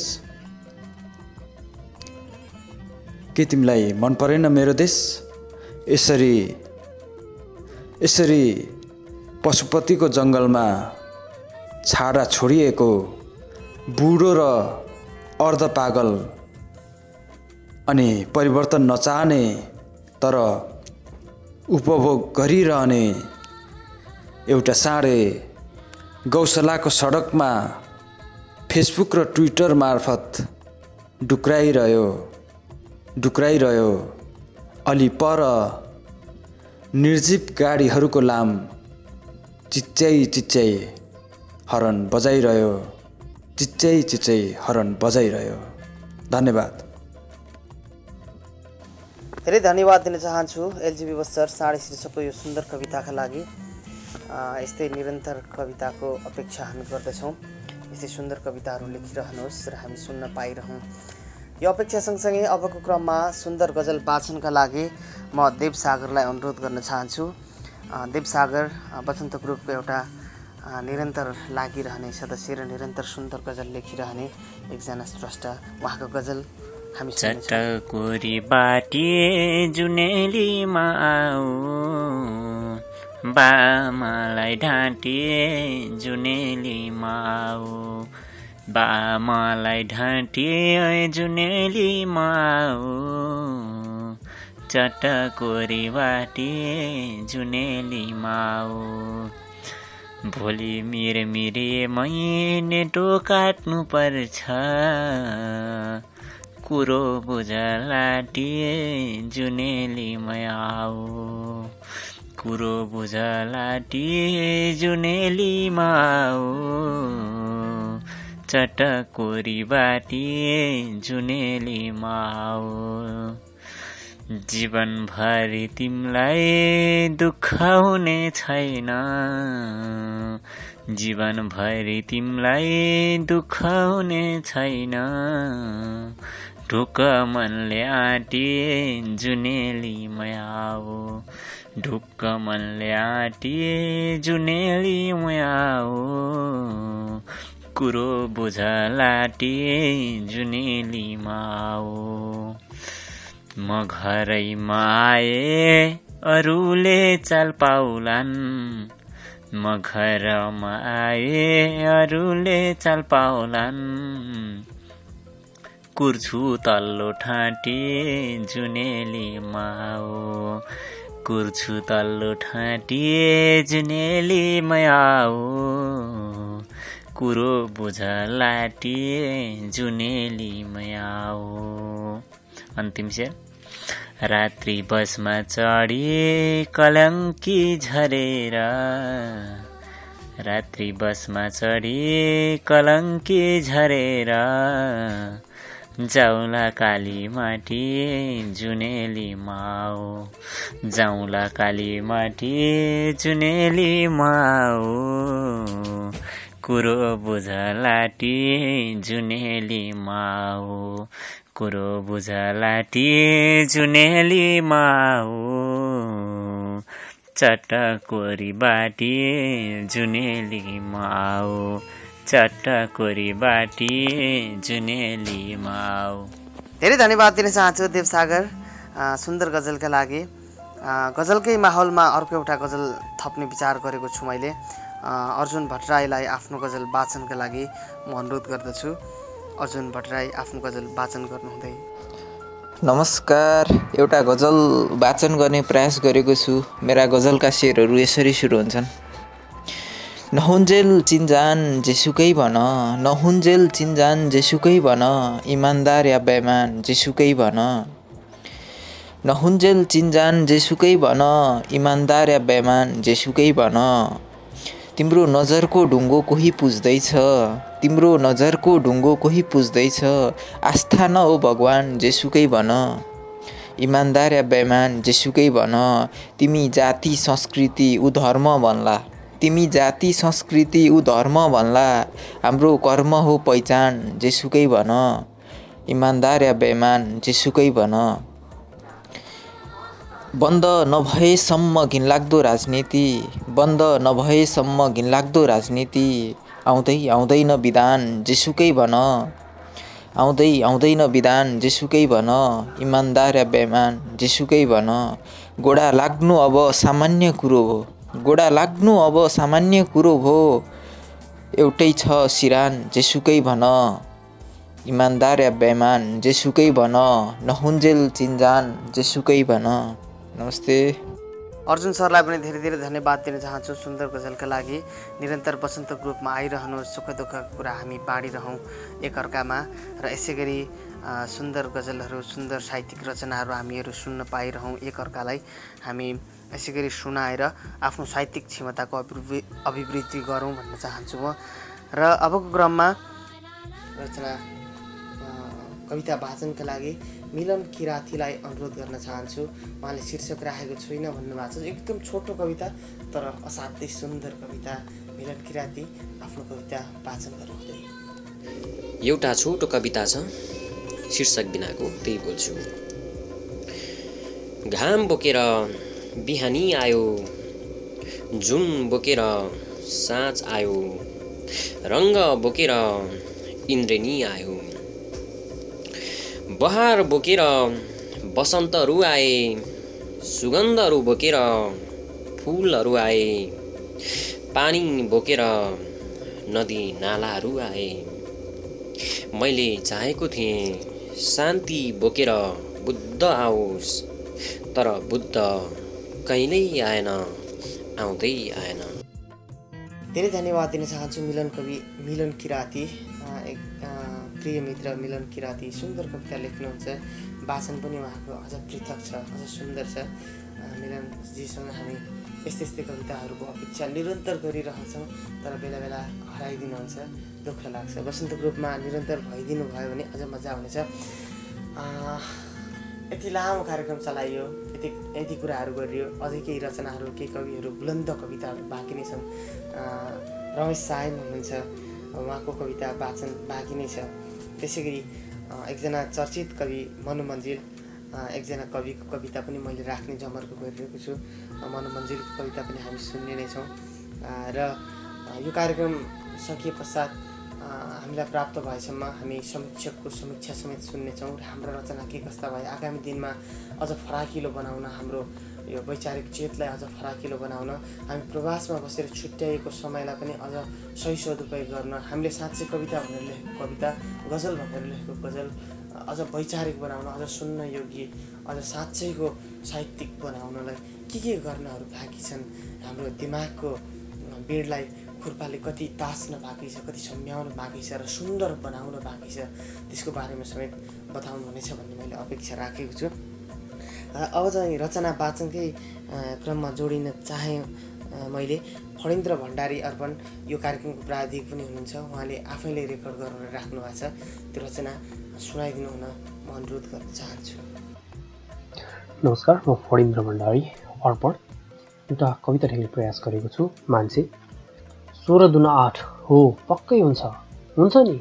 के तिमीलाई मन परेन मेरो देश? यसरी यसरी पशुपतिको जङ्गलमा छाडा छोडिएको बुढो र अर्ध पागल अनि परिवर्तन नचाहने तर उपभोग गरिरहने एउटा साँडे गौशालाको सडकमा फेसबुक र ट्विटर मार्फत डुक्राइरह्यो डुक्राइरह्यो। अलि पर निर्जीव गाडीहरूको लाम चिच्याइ चिच्याइ हरन बजाइरह्यो चिच्याइ चिच्याइ हरन बजाइरह्यो। धन्यवाद। धेरै धन्यवाद दिन चाहन्छु एलजिबी बस्तर साढे शीर्षकको यो सुन्दर कविताका लागि। यस्तै निरन्तर कविताको अपेक्षा हामी गर्दछौँ। यस्तै सुन्दर कविताहरू लेखिरहनुहोस् र हामी सुन्न पाइरहौँ। यो अपेक्षा सँगसँगै अबको क्रममा सुन्दर गजल वाचनका लागि म देव सागरलाई अनुरोध गर्न चाहन्छु। अँ, देव सागर अँ, वसन्त ग्रुपको एउटा निरन्तर लागिरहने सदस्य र निरन्तर सुन्दर गजल लेखिरहने एकजना स्रष्टा। उहाँको गजल। चटकोरी बाटी जुनेलीमा आऊ। बामालाई ढाँटे जुनेलीमा आऊ। बामालाई ढाँटे जुनेलीमा आऊ। चटकोरी बाटी जुनेलीमा आऊ। भोलि मिर मिरे मैने काट्नु पर्छ। कुरो बुझलाटी जुनेलीमै आऊ। कुरो बुझलाटी जुनेलीमा आऊ। चटकोरी बाटी जुनेलीमा आऊ। जीवनभरि तिमीलाई दुःख हुने छैन। जीवनभरि तिमीलाई दुःख हुने छैन। ढुक्क मनले आँटे जुनेलीमै आऊ ढुक्क मनले आँटे जुनेलीमै आऊ कुरो बुझलाटे जुनेलीमा आऊ म घरैमा आए अरूले चाल पाउलान्। म घरमा आए अरूले चाल पाउलान्। कुर्छु तल्लो ठाँटे जुनेलीमा आऊ कुर्छु तल्लो ठाँटे जुनेलीमा आऊ कुरो बुझलाटे जुनेलीमा आऊ अन्तिम शेर। रात्रि बसमा चढी कलङ्की झरेर रात्रि बसमा चढी कलङ्की झरेर जाउला काली माटी जुनेली माऊ। जाउला काली माटी जुनेली माऊ। कुरो बुझलाटी जुनेली माऊ। कुरो बुझलाटी जुनेली माऊ। चटकोरी बाटी जुनेली माऊ। चटकोरी बाटी जुनेली माऊ धेरै धन्यवाद दिन चाहन्छु देवसागर अँ, सुन्दर गजलका लागि। अँ, गजलकै माहौलमा अर्को एउटा गजल थप्ने विचार गरेको छु मैले। अँ, अर्जुन भट्टराईलाई आफ्नो गजल वाचनका लागि म अनुरोध गर्दछु। अर्जुन भट्टराई आफ्नो गजल वाचन गर्नुहुँदै। नमस्कार एउटा गजल वाचन गर्ने प्रयास गरेको छु। मेरा गजलका शेरहरू यसरी सुरु हुन्छन्। नहुन्जेल चिन्जान जेसुकै भन नहुन्जेल चिन्जान जेसुकै भन इमान्दार या बेमान जेसुकै भन। नहुन्जेल चिन्जान जेसुकै भन इमान्दार या बेमान जेसुकै भन। तिम्रो नजरको ढुङ्गो कोही पुज्दैछ तिम्रो नजरको ढुङ्गो कोही पुज्दैछ आस्था न हो भगवान् जेसुकै भन। इमान्दार या बेमान जेसुकै भन तिमी जाति संस्कृति ऊ धर्म भन्ला। तिमी जाति संस्कृति ऊ धर्म भन्ला। हाम्रो कर्म हो पहिचान जेसुकै भन। इमान्दार या बेमान जेसुकै भन। बन्द नभएसम्म घिनलाग्दो राजनीति बन्द नभएसम्म घिनलाग्दो राजनीति। आउँदै आउँदैन विधान जेसुकै भन। आउँदै आउँदैन विधान जेसुकै भन। इमान्दार या बेमान जेसुकै भन। गोडा लाग्नु अब सामान्य कुरो हो। गोडा लाग्नु अब सामान्य कुरो हो। एउटै छ सिरान जेसुकै भन। इमान्दार या बेमान जेसुकै भन। नहुन्जेल चिन्जान जेसुकै भन। नमस्ते। अर्जुन सरलाई पनि धेरै धेरै धन्यवाद दिन चाहन्छु सुन्दर गजलका लागि। निरन्तर बसन्त ग्रुपमा आइरहनु सुख दुःखका कुरा हामी बाँडिरहौँ एकअर्कामा। र यसै गरी सुन्दर गजलहरू सुन्दर साहित्यिक रचनाहरू हामीहरू सुन्न पाइरहौँ एकअर्कालाई। हामी यसै गरी सुनाएर आफ्नो साहित्यिक क्षमताको अभिवृद्धि अभिवृद्धि गरौँ भन्न चाहन्छु म। र अबको क्रममा रचना कविता वाचनका लागि मिलन किराँतीलाई अनुरोध गर्न चाहन्छु। उहाँले शीर्षक राखेको छुइनँ भन्नुभएको छ। एकदम छोटो कविता तर असाध्यै सुन्दर कविता। मिलन किराँती आफ्नो कविता वाचन गर्नुहुँदै। एउटा छोटो कविता छ। शीर्षक बिनाको त्यही बोल्छु। घाम बोकेर बिहानी आयो। जुन बोकेर साँझ आयो। रङ्ग बोकेर इन्द्रेणी आयो। बहार बोकेर बसन्तहरू आए। सुगन्धहरू बोकेर फुलहरू आए। पानी बोकेर नदी नालाहरू आए। मैले चाहेको थिएँ शान्ति बोकेर बुद्ध आओस्। तर बुद्ध कहिल्यै आएन आउँदै आएन। धेरै धन्यवाद दिन चाहन्छु मिलन कवि मिलन किराती। एक प्रिय मित्र मिलन किराती सुन्दर कविता लेख्नुहुन्छ। वाचन पनि उहाँको अझ पृथक छ अझ सुन्दर छ। मिलनजीसँग हामी यस्तै यस्तै कविताहरूको अपेक्षा निरन्तर गरिरहन्छौँ तर बेला बेला हराइदिनुहुन्छ। दुःख लाग्छ। वसन्त ग्रुपमा निरन्तर भइदिनु भयो भने अझ मजा हुनेछ। यति लामो कार्यक्रम चलाइयो। यति यति कुराहरू गरियो। अझै केही रचनाहरू केही कविहरू बुलन्द कविताहरू बाँकी नै छन्। रमेश सायन हुनुहुन्छ। उहाँको कविता वाचन बाँकी नै छ। त्यसै गरी एकजना चर्चित कवि मनु मन्जिल एकजना कविको कविता पनि मैले राख्ने जमर्को गरिरहेको छु। मनु मन्जिलको कविता पनि हामी सुन्ने नै छौँ। र यो कार्यक्रम सकिए पश्चात हामीलाई प्राप्त भएसम्म हामी समीक्षकको समीक्षा समेत सुन्नेछौँ र हाम्रा रचना के कस्ता भए? आगामी दिनमा अझ फराकिलो बनाउन हाम्रो यो वैचारिक चेतलाई अझ फराकिलो बनाउन हामी प्रवासमा बसेर छुट्याइएको समयलाई पनि अझ सही सदुपयोग गर्न हामीले साँच्चै कविता भनेर लेखेको कविता गजल भनेर लेखेको गजल अझ वैचारिक बनाउन अझ सुन्न योग्य अझ साँच्चैको साहित्यिक बनाउनलाई के के गर्नहरू बाँकी छन् हाम्रो दिमागको बेडलाई खुर्पाले कति तास्न बाँकी छ कति सम्झाउन बाँकी छ र सुन्दर बनाउन बाँकी छ त्यसको बारेमा समेत बताउनु हुनेछ भन्ने मैले अपेक्षा राखेको छु। अब चाहिँ रचना वाचनकै क्रममा जोडिन चाहेँ मैले। फणिन्द्र भण्डारी अर्पण यो कार्यक्रमको प्राविधिक पनि हुनुहुन्छ। उहाँले आफैले रेकर्ड गरेर राख्नु भएको छ। त्यो रचना सुनाइदिनु हुन म अनुरोध गर्न चाहन्छु। नमस्कार म फणिन्द्र भण्डारी अर्पण। एउटा कविता लेख्ने प्रयास गरेको छु मान्छे। सोह्र दुना आठ हो पक्कै हुन्छ। हुन्छ नि।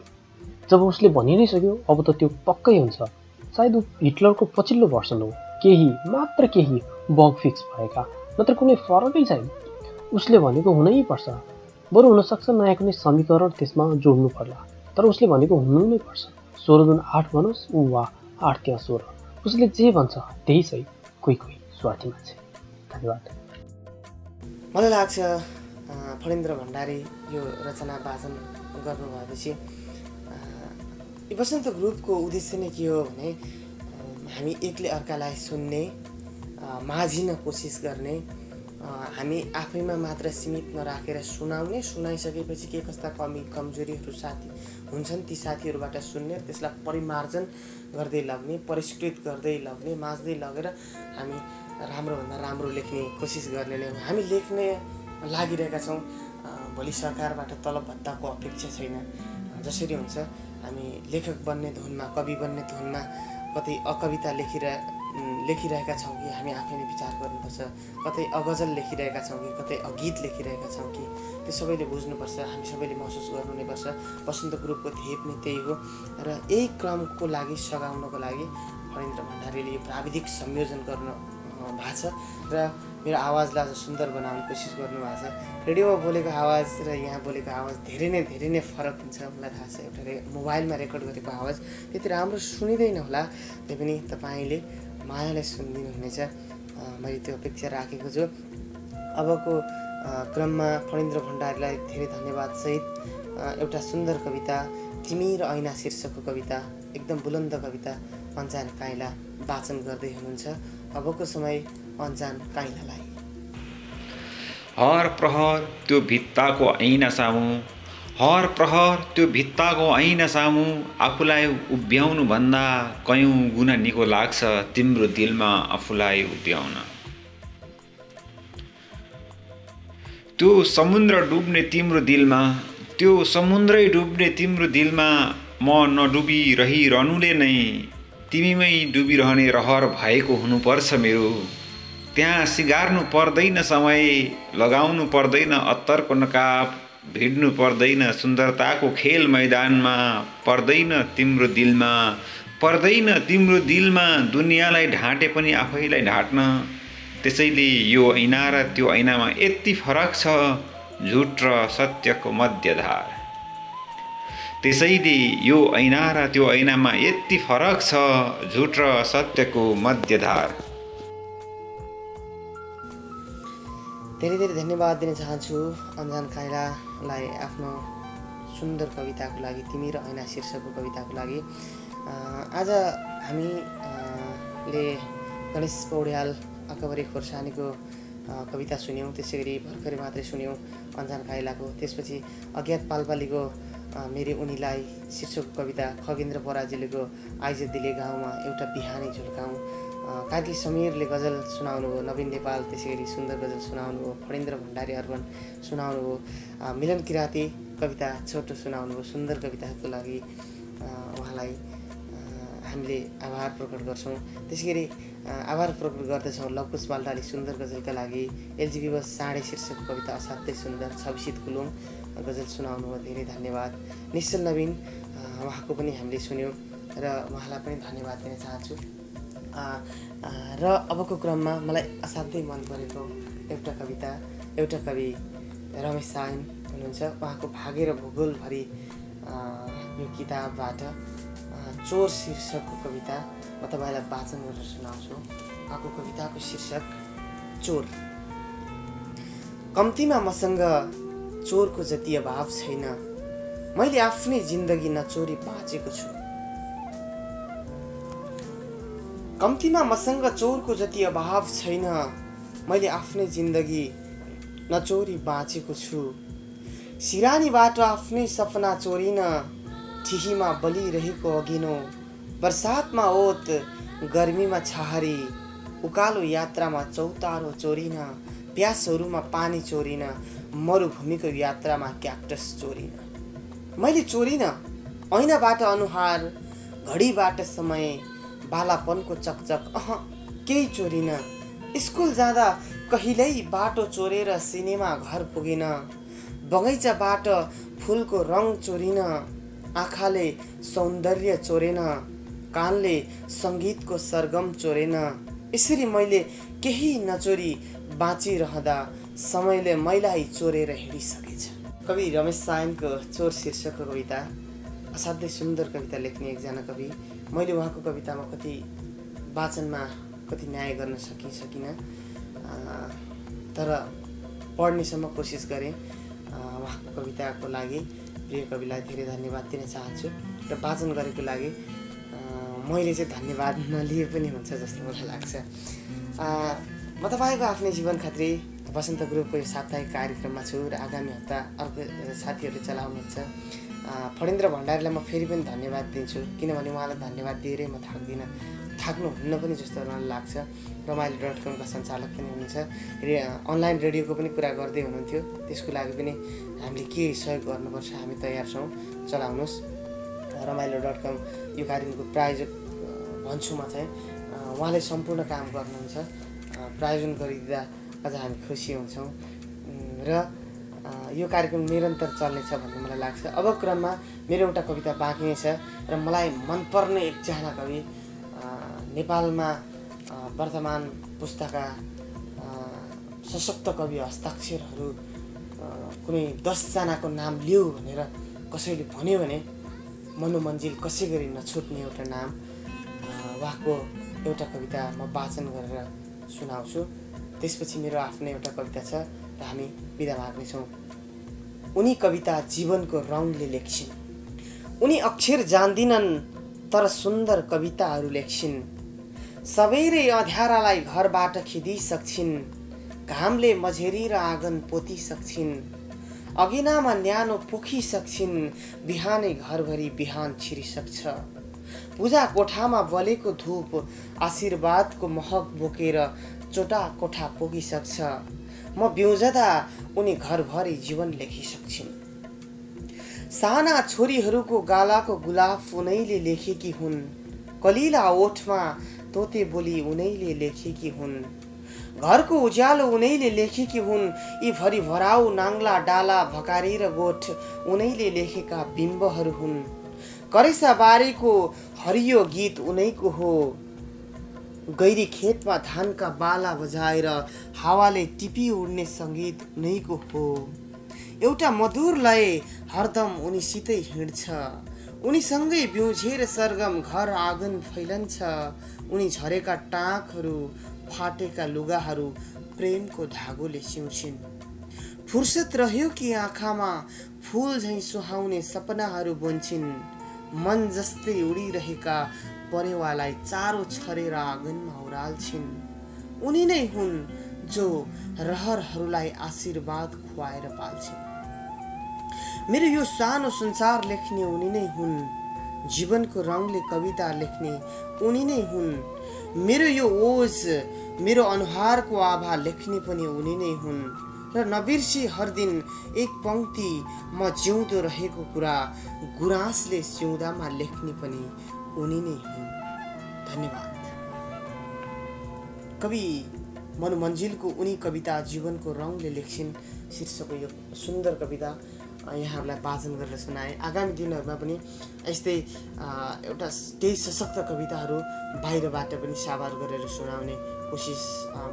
जब उसले भनि नै सक्यो अब त त्यो पक्कै हुन्छ। सायद हिटलरको पछिल्लो भर्सन हो। केही मात्र केही बग फिक्स भएका नत्र कुनै फरकै छैन। उसले भनेको हुनै पर्छ। बरु हुनसक्छ नयाँ कुनै समीकरण त्यसमा जोड्नु पर्ला तर उसले भनेको हुनु नै पर्छ। सोह्र जुन आठ भनोस् ऊ वा आठ त्यहाँ सोह्र। उसले जे भन्छ त्यही सही। कोही कोही स्वार्थी मान्छे। धन्यवाद। मलाई लाग्छ फणेन्द्र भण्डारी यो रचना वाचन गर्नुभएपछि बसन्त ग्रुपको उद्देश्य नै के हो भने हामी एकले अर्कालाई सुन्ने माझिन कोसिस गर्ने हामी आफैमा मात्र सीमित नराखेर सुनाउने सुनाइसकेपछि के कस्ता कमी कमजोरीहरू साथी हुन्छन् ती साथीहरूबाट सुन्ने त्यसलाई परिमार्जन गर्दै लग्ने परिष्कृत गर्दै लग्ने माझ्दै लगेर हामी राम्रोभन्दा राम्रो लेख्ने कोसिस गर्ने नै हामी लेख्ने लागिरहेका छौँ भोलि सरकारबाट तलब भत्ताको अपेक्षा छैन। जसरी हुन्छ हामी लेखक बन्ने धुनमा कवि बन्ने धुनमा कतै अकविता लेखिरह लेखिरहेका छौँ कि हामी आफैले विचार गर्नुपर्छ। कतै अगजल लेखिरहेका छौँ कि कतै अगीत लेखिरहेका छौँ कि त्यो सबैले बुझ्नुपर्छ हामी सबैले महसुस गर्नु नै पर्छ वसन्त ग्रुपको ध्येय पनि त्यही हो। र यही क्रमको लागि सघाउनको लागि फणेन्द्र भण्डारीले यो प्राविधिक संयोजन गर्न भएको छ। र मेरो आवाजलाई अझ सुन्दर बनाउने कोसिस गर्नुभएको छ। रेडियोमा बोलेको आवाज र यहाँ बोलेको आवाज धेरै नै धेरै नै फरक हुन्छ मलाई थाहा छ। एउटा रे मोबाइलमा रेकर्ड गरेको आवाज त्यति राम्रो सुनिँदैन होला। त्यही पनि तपाईँले मायाले सुनिदिनु हुनेछ। मैले त्यो अपेक्षा राखेको छु। अबको क्रममा फणेन्द्र भण्डारीलाई धेरै धन्यवादसहित एउटा सुन्दर कविता तिमी र ऐना शीर्षकको कविता एकदम बुलन्द कविता अन्जान काइला वाचन गर्दै हुनुहुन्छ। अबको समय अन्जान काइलालाई हर प्रहर त्यो भित्ताको ऐना सामु हर प्रहर त्यो भित्ताको ऐना सामु आफूलाई उभ्याउनु भन्दा कयौँ गुणा निको लाग्छ तिम्रो दिलमा आफूलाई उभ्याउन। त्यो समुद्र डुब्ने तिम्रो दिलमा त्यो समुद्रै डुब्ने तिम्रो दिलमा म नडुबी रहिरहनुले नै तिमीमै डुबिरहने रहर भएको हुनुपर्छ मेरो। त्यहाँ सिगार्नु पर्दैन समय लगाउनु पर्दैन अत्तरको नकाब भिड्नु पर्दैन सुन्दरताको खेल मैदानमा पर्दैन तिम्रो दिलमा। पर्दैन तिम्रो दिलमा दुनियाँलाई ढाँटे पनि आफैलाई ढाँट्न। त्यसैले यो ऐना र त्यो ऐनामा यति फरक छ झुट र सत्यको मध्यधार। त्यसैले यो ऐना र त्यो ऐनामा यति फरक छ झुट र सत्यको मध्यधार। धेरै धेरै धन्यवाद दिन चाहन्छु अन्जान काइलालाई आफ्नो सुन्दर कविताको लागि तिमी र ऐना शीर्षकको कविताको लागि। आज हामीले गणेश पौड्याल अकबरे खोर्सानीको कविता सुन्यौँ त्यसै गरी भर्खरै मात्रै सुन्यौँ अन्जान काइलाको त्यसपछि अज्ञात पालपालीको मेरी उनीलाई शीर्षकको कविता खगेन्द्र पराजुलीको आइज दिले गाउँमा एउटा बिहानी झुल्काउँ। कार्की समीरले गजल सुनाउनु भयो नवीन नेपाल त्यसै गरी सुन्दर गजल सुनाउनु भयो फणेन्द्र भण्डारी अर्पण सुनाउनु भयो मिलन किराती कविता छोटो सुनाउनु भयो सुन्दर कविताको लागि उहाँलाई हामीले आभार प्रकट गर्छौँ। त्यसै गरी आभार प्रकट गर्दछौँ लवकुश बाल्टाले सुन्दर गजलका लागि। एलजिबी बस साँडे शीर्षकको कविता असाध्यै सुन्दर छविसित कुलुङ गजल सुनाउनु भयो धेरै धन्यवाद। निश्चल नवीन उहाँको पनि हामीले सुन्यौँ र उहाँलाई पनि धन्यवाद दिन चाहन्छु। र अबको क्रममा मलाई असाध्यै मन परेको एउटा कविता एउटा कवि रमेश साइन हुनुहुन्छ। उहाँको भागेर भूगोलभरि यो किताबबाट चोर शीर्षकको कविता म तपाईँलाई वाचन गरेर सुनाउँछु। उहाँको कविताको शीर्षक चोर। कम्तीमा मसँग चोरको जति अभाव छैन मैले आफ्नै जिन्दगी नचोरी बाँचेको छु। कम्तीमा मसँग चोरको जति अभाव छैन मैले आफ्नै जिन्दगी नचोरी बाँचेको छु। सिरानीबाट आफ्नै सपना चोरिन ठिहीमा बलिरहेको अघिनो बर्सातमा ओत गर्मीमा छहारी उकालो यात्रामा चौतारो चोरिन प्यासहरूमा पानी चोरिन मरुभूमिको यात्रामा क्याक्टस चोरिन। मैले चोरिन ऐनाबाट अनुहार घडीबाट समय बालापनको चकचक। अह केही चोरिन। स्कुल जाँदा कहिल्यै बाटो चोरेर सिनेमा घर पुगेन। बगैँचाबाट फुलको रङ चोरिन। आँखाले सौन्दर्य चोरेन। कानले सङ्गीतको सरगम चोरेन। यसरी मैले केही नचोरी बाँचिरहँदा समयले मैलाई चोरेर हिँडिसकेछ। कवि रमेश सायनको चोर शीर्षकको कविता। असाध्यै सुन्दर कविता लेख्ने एकजना कवि। मैले उहाँको कवितामा कति वाचनमा कति न्याय गर्न सकि सकिनँ। तर पढ्नेसम्म कोसिस गरेँ उहाँको कविताको लागि। प्रिय कविलाई धेरै धन्यवाद दिन चाहन्छु र वाचन गरेको लागि मैले चाहिँ धन्यवाद नलिए पनि हुन्छ जस्तो मलाई लाग्छ। म तपाईँको आफ्नै जीवन खत्री वसन्त ग्रुपको यो साप्ताहिक कार्यक्रममा छु र आगामी हप्ता अर्को साथीहरूले चलाउनुहुन्छ फणेन्द्र भण्डारीलाई म फेरि पनि धन्यवाद दिन्छु किनभने उहाँलाई धन्यवाद दिएरै म थाक्दिनँ। थाक्नुहुन्न पनि जस्तो मलाई लाग्छ। रमाइलो डट कमका सञ्चालक पनि हुनुहुन्छ। रे अनलाइन रेडियोको पनि कुरा गर्दै हुनुहुन्थ्यो। त्यसको लागि पनि हामीले के सहयोग गर्नुपर्छ हामी तयार छौँ। चलाउनुहोस्। रमाइलो डट कम यो कार्यक्रमको प्रायोजक भन्छु म चाहिँ। उहाँले सम्पूर्ण काम गर्नुहुन्छ। प्रायोजन गरिदिँदा अझ हामी खुसी हुन्छौँ। र यो कार्यक्रम निरन्तर चल्नेछ भन्ने मलाई लाग्छ। अब क्रममा मेरो एउटा कविता बाँकी नै छ र मलाई मनपर्ने एकजना कवि नेपालमा वर्तमान पुस्ताका सशक्त कवि हस्ताक्षरहरू कुनै दसजनाको नाम लिऊ भनेर कसैले भन्यो भने मनोमन्जिल कसै गरी नछुट्ने एउटा नाम उहाँको एउटा कविता म वाचन गरेर सुनाउँछु। त्यसपछि मेरो आफ्नै एउटा कविता छ। र हामी बिदा माग्नेछौँ उनी कविता जीवनको रङले लेख्छिन्। उनी अक्षर जान्दिनन् तर सुन्दर कविताहरू लेख्छिन्। सबैले अँध्यारालाई घरबाट खिदिसक्छिन्। घामले मझेरी र आँगन पोतिसक्छिन्। अगिनामा न्यानो पोखिसक्छिन्। बिहानै घरभरि बिहान छिरिसक्छ। पूजा कोठामा बलेको धुप आशीर्वादको महक बोकेर चोटा कोठा पुगिसक्छ। म बिउजदा उनी घरभरि जीवन लेखिसक्छिन्। साना छोरीहरूको गालाको गुलाफ उनैले लेखेकी हुन्। कलिला ओठमा तोते बोली उनैले लेखेकी हुन्। घरको उज्यालो उनैले लेखेकी हुन्। यी भरि भराउ नाङ्ला डाला भकारी र गोठ उनैले लेखेका बिम्बहरू हुन्। करेसा बारेको हरियो गीत उनैको हो। गैरी खेतमा धानका बाला बजाएर हावाले टिपी उड्ने सङ्गीत उनैको हो। एउटा मधुर लय हरदम उनीसितै हिँड्छ। उनीसँगै बिउझेर सरगम घर आँगन फैलन्छ। उनी झरेका टाँकहरू फाटेका लुगाहरू प्रेमको धागोले सिउँछिन्। फुर्सद रह्यो कि आँखामा फुल झैँ सुहाउने सपनाहरू बुन्छिन्। मन जस्तै उडिरहेका परेवालाई चारो छरेर आँगनमा ओह्राल्छिन् उनी नै हुन् जो रहरहरूलाई आशीर्वाद खुवाएर पाल्छिन्। मेरो यो सानो संसार लेख्ने उनी नै हुन्। जीवनको रङले कविता लेख्ने उनी नै हुन्। मेरो यो ओज मेरो अनुहारको आभा लेख्ने पनि उनी नै हुन्। र नबिर्सी हर दिन एक पङ्क्ति म जिउँदो रहेको कुरा गुराँसले सिउँदामा लेख्ने पनि उनी नै हुन्। धन्यवाद। कवि मनुमन्जिलको उनी कविता जीवनको रङले लेख्छिन्। शीर्षकको यो सुन्दर कविता यहाँहरूलाई वाचन गरेर सुनाएँ। आगामी दिनहरूमा पनि यस्तै एउटा केही सशक्त कविताहरू बाहिरबाट पनि साभार गरेर सुनाउने कोसिस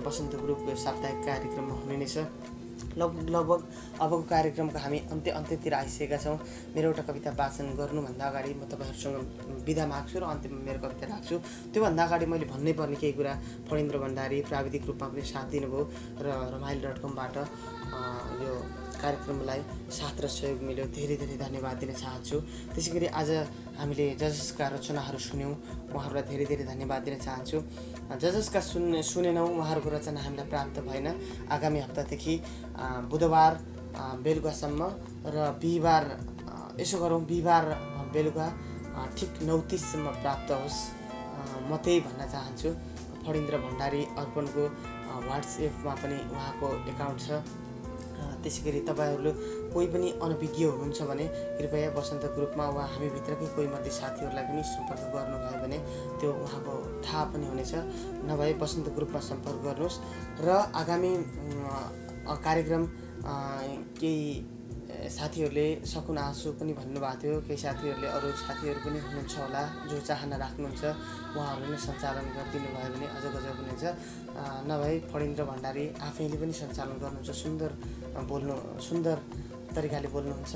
बसन्त ग्रुपको साप्ताहिक कार्यक्रममा हुने नै छ। लगभग लगभग अबको कार्यक्रमको हामी अन्त्य अन्त्यतिर आइसकेका छौँ। मेरो एउटा कविता वाचन गर्नुभन्दा अगाडि म तपाईँहरूसँग बिदा माग्छु र अन्त्यमा मेरो कविता राख्छु। त्योभन्दा अगाडि मैले भन्नै पर्ने केही कुरा फणेन्द्र भण्डारी प्राविधिक रूपमा पनि साथ दिनुभयो र रमाइलो डट कमबाट यो कार्यक्रमलाई साथ र सहयोग मिल्यो। धेरै धेरै धन्यवाद दिन चाहन्छु। त्यसै गरी आज हामीले जजसका रचनाहरू सुन्यौँ उहाँहरूलाई धेरै धेरै धन्यवाद दिन चाहन्छु। जजसका सुन्ने सुनेनौँ उहाँहरूको रचना हामीलाई प्राप्त भएन। आगामी हप्तादेखि बुधबार बेलुकासम्म र बिहिबार यसो गरौँ बिहिबार बेलुका ठिक नौ तिससम्म प्राप्त होस् म त्यही भन्न चाहन्छु। फणिन्द्र भण्डारी अर्पणको वाट्सएपमा पनि उहाँको एकाउन्ट छ। त्यसै गरी तपाईँहरू कोही पनि अनभिज्ञ हुनुहुन्छ भने कृपया बसन्त ग्रुपमा वा हामीभित्रकै कोही मध्ये साथीहरूलाई पनि सम्पर्क गर्नुभयो भने त्यो उहाँको थाहा पनि हुनेछ। नभए बसन्त ग्रुपमा सम्पर्क गर्नुहोस्। र आगामी कार्यक्रम केही साथीहरूले सकुन आँसु पनि भन्नुभएको थियो। केही साथीहरूले अरू साथीहरू पनि हुनुहुन्छ होला जो चाहना राख्नुहुन्छ उहाँहरूले नै सञ्चालन गरिदिनु भयो भने अझ गजब हुनेछ। नभए फणिन्द्र भण्डारी आफैले पनि सञ्चालन गर्नुहुन्छ सुन्दर बोल्नु सुन्दर तरिकाले बोल्नुहुन्छ।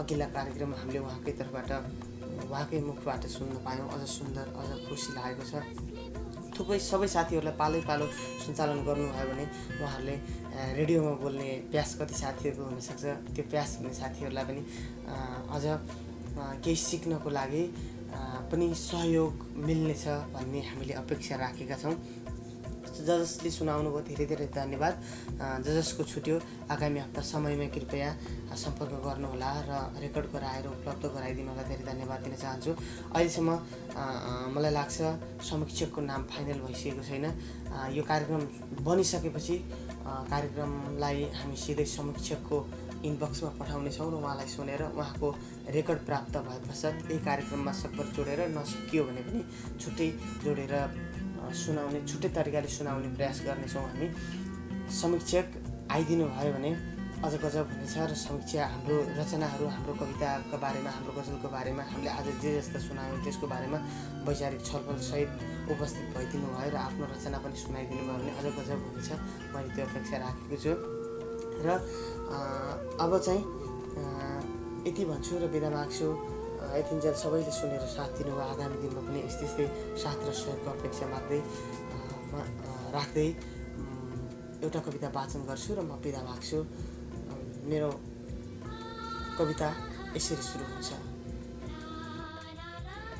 अघिल्ला कार्यक्रम हामीले उहाँकै तर्फबाट उहाँकै मुखबाट सुन्न पायौँ। अझ सुन्दर अझ खुसी लागेको छ। थुप्रै सबै साथीहरूलाई पालै पालो सञ्चालन गर्नुभयो भने उहाँहरूले रेडियोमा बोल्ने प्यास कति साथीहरूको हुनसक्छ त्यो प्यास हुने साथीहरूलाई पनि अझ केही सिक्नको लागि पनि सहयोग मिल्नेछ भन्ने हामीले अपेक्षा राखेका छौँ। ज जसले सुनाउनु भयो धेरै धेरै धन्यवाद। ज जसको छुट्यो आगामी हप्ता समयमा कृपया सम्पर्क गर्नुहोला र रेकर्ड गराएर उपलब्ध गराइदिनु होला। धेरै धन्यवाद दिन चाहन्छु। अहिलेसम्म मलाई लाग्छ समीक्षकको नाम फाइनल भइसकेको छैन। यो कार्यक्रम बनिसकेपछि कार्यक्रमलाई हामी सिधै समीक्षकको इनबक्समा पठाउनेछौँ र उहाँलाई सुनेर उहाँको रेकर्ड प्राप्त भए पश्चात यही कार्यक्रममा सकभर जोडेर नसकियो भने पनि छुट्टै जोडेर सुनाउने छुट्टै तरिकाले सुनाउने प्रयास गर्नेछौँ हामी। समीक्षक आइदिनु भयो भने अझ गजब हुनेछ र समीक्षा हाम्रो रचनाहरू हाम्रो कविताको बारेमा हाम्रो गजलको बारेमा हामीले आज जे जस्ता सुनायौँ त्यसको बारेमा वैचारिक छलफलसहित उपस्थित भइदिनु भयो र आफ्नो रचना पनि सुनाइदिनु भयो भने अझ गजब हुनेछ। मैले त्यो अपेक्षा राखेको छु। र अब चाहिँ यति भन्छु र बिदा माग्छु। यतिन्जेल सबैले सुनेर साथ दिनुभयो आगामी दिनमा पनि यस्तै यस्तै साथ र सहयोगको अपेक्षा माग्दै राख्दै एउटा कविता वाचन गर्छु र म बिदा माग्छु मेरो कविता यसरी सुरु हुन्छ।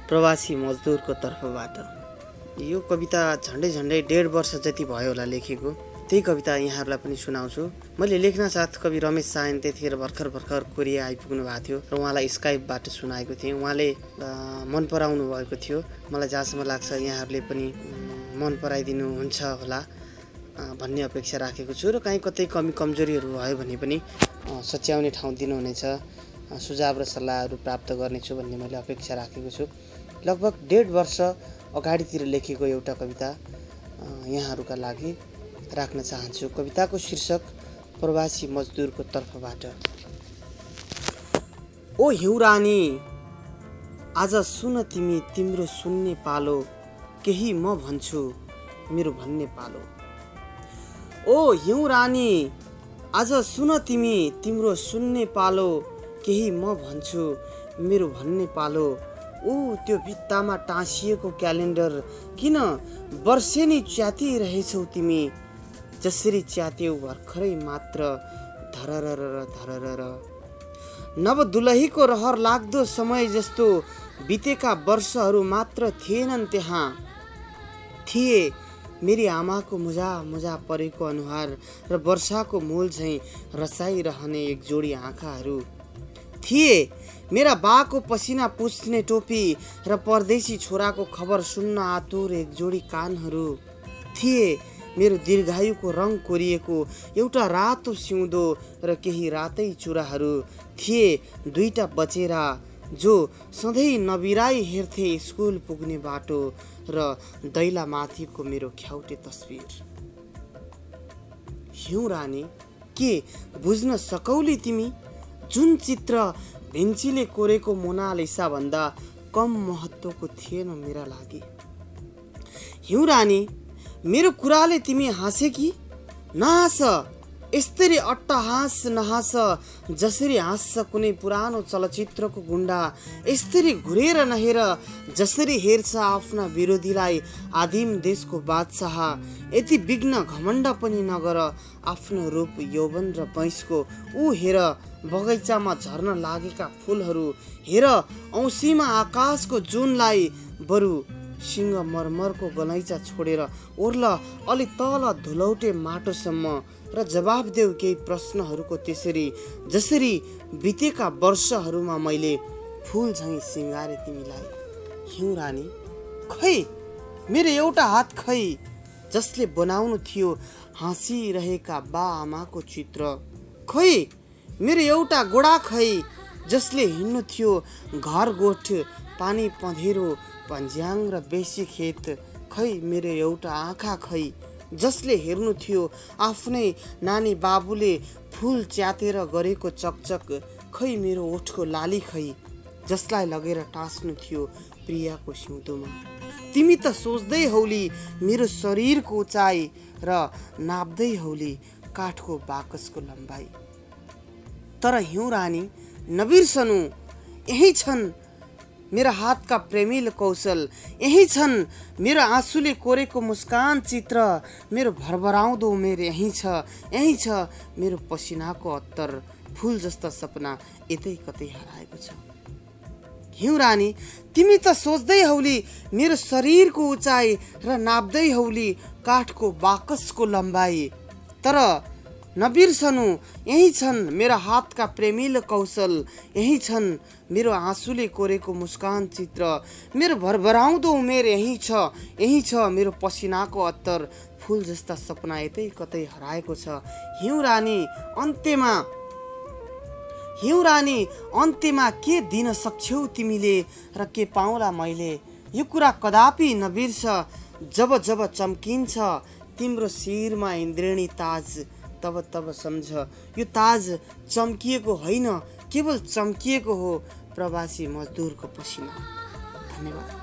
प्रवासी मजदुरको तर्फबाट। यो कविता झन्डै झन्डै डेढ वर्ष जति भयो होला लेखेको। त्यही कविता यहाँहरूलाई पनि सुनाउँछु। मैले लेख्न साथ कवि रमेश सायन त्यतिखेर भर्खर भर्खर कोरिया आइपुग्नु भएको थियो र उहाँलाई स्काइपबाट सुनाएको थिएँ। उहाँले मन पराउनु भएको थियो। मलाई जहाँसम्म लाग्छ यहाँहरूले पनि मन पराइदिनु हुन्छ होला भन्ने अपेक्षा राखेको छु। र काहीँ कतै कमी कमजोरीहरू भयो भने पनि सच्याउने ठाउँ दिनुहुनेछ। सुझाव र सल्लाहहरू प्राप्त गर्नेछु भन्ने मैले अपेक्षा राखेको छु। लगभग डेढ वर्ष अगाडितिर लेखेको एउटा कविता यहाँहरूका लागि। राख्न चाहन्छु। कविताको शीर्षक प्रवासी मजदुरको तर्फबाट। ओ हिउरानी आज सुन तिमी तिम्रो सुन्ने पालो केही म भन्छु मेरो भन्ने पालो। ओ हिउँ रानी आज सुन तिमी तिम्रो सुन्ने पालो केही म भन्छु मेरो भन्ने पालो। ऊ त्यो भित्तामा टाँसिएको क्यालेन्डर किन वर्षेनी च्यातिरहेछौ तिमी? जसरी च्यात्यौ भर्खरै मात्र धरर धरर नवदुलहीको रहर लाग्दो समय जस्तो बितेका वर्षहरू मात्र थिएनन् त्यहाँ। थिए मेरी आमाको मुजा मुजा परेको अनुहार र वर्षाको मूल झैँ रसाइरहने एक जोडी आँखाहरू। थिए मेरा बाको पसिना पुस्ने टोपी र परदेशी छोराको खबर सुन्न आतुर एक जोडी कानहरू। थिए मेरो दीर्घायुको रङ कोरिएको एउटा रातो सिउँदो र केही रातै चुराहरू थिए। दुईटा बचेरा जो सधैँ नबिराई हेर्थे स्कुल पुग्ने बाटो र दैला माथिको मेरो ख्याउटे तस्विर। हिउँ रानी के बुझ्न सकौली तिमी? जुन चित्र भिन्चीले कोरेको मोनालिसा भन्दा कम महत्त्वको थिएन मेरा लागि हिउँ रानी मेरो कुराले तिमी हाँसे कि नहाँस। यस्तरी अट्टहास नहाँस। जसरी हाँस्छ कुनै पुरानो चलचित्रको गुन्डा यस्तरी घुरेर नहेर जसरी हेर्छ आफ्ना विरोधीलाई आदिम देशको बादशाह। यति विघ्न घमण्ड पनि नगर आफ्नो रूप यौवन र वैँसको ऊ हेर बगैँचामा झर्न लागेका फुलहरू। हेर औँसीमा आकाशको जुनलाई बरु सिंह मरमरको गलैँचा छोडेर ओर्ल अलि तल धुलौटे माटोसम्म र जवाब देऊ केही प्रश्नहरूको त्यसरी जसरी बितेका वर्षहरूमा मैले फुल झैँ सिँगारे तिमीलाई। हिउँ रानी खै? मेरो एउटा हात खै? जसले बनाउनु थियो हाँसिरहेका बा आमाको चित्र। खै? मेरो एउटा गोडा खै? जसले हिँड्नु थियो घर गोठ पानी पँधेरो पन्ज्याङ र बेसी खेत खै मेरो एउटा आँखा खै। जसले हेर्नु थियो आफ्नै नानी बाबुले फुल च्यातेर गरेको चकचक खै मेरो ओठको लाली खै जसलाई लगेर टाँस्नु थियो प्रियाको सिउँदोमा। तिमी त सोच्दै हौली मेरो शरीरको उचाइ र नाप्दै हौली काठको बाकसको लम्बाइ। तर हिउँ रानी नबिर्सनु यही छन् मेरा हातका प्रेमिल कौशल यही छन् मेरो आँसुले कोरेको मुस्कान चित्र। मेरो भरभराउँदो उमेर यहीँ छ यहीँ छ मेरो पसिनाको अत्तर फुल जस्ता सपना यतै कतै हराएको छ। हिउँ रानी तिमी त सोच्दै हौली मेरो शरीरको उचाइ र नाप्दै हौली काठको बाकसको लम्बाइ तर नबिर्सनु यही छन् मेरा हातका प्रेमिलो कौशल यही छन् मेरो आँसुले कोरेको मुस्कान चित्र। मेरो भरभराउँदो उमेर यही छ यही छ मेरो पसिनाको अत्तर। फुल जस्ता सपना यतै कतै हराएको छ। हिउँ रानी अन्त्यमा हिउँ रानी अन्त्यमा के दिन सक्छौ तिमीले र के पाउला मैले? यो कुरा कदापि नबिर्स जब जब चम्किन्छ तिम्रो शिरमा इन्द्रेणी ताज। तब तब सम्झ। यो ताज चम्किएको होइन केवल चम्किएको हो प्रवासी मजदुरको पसिना। धन्यवाद।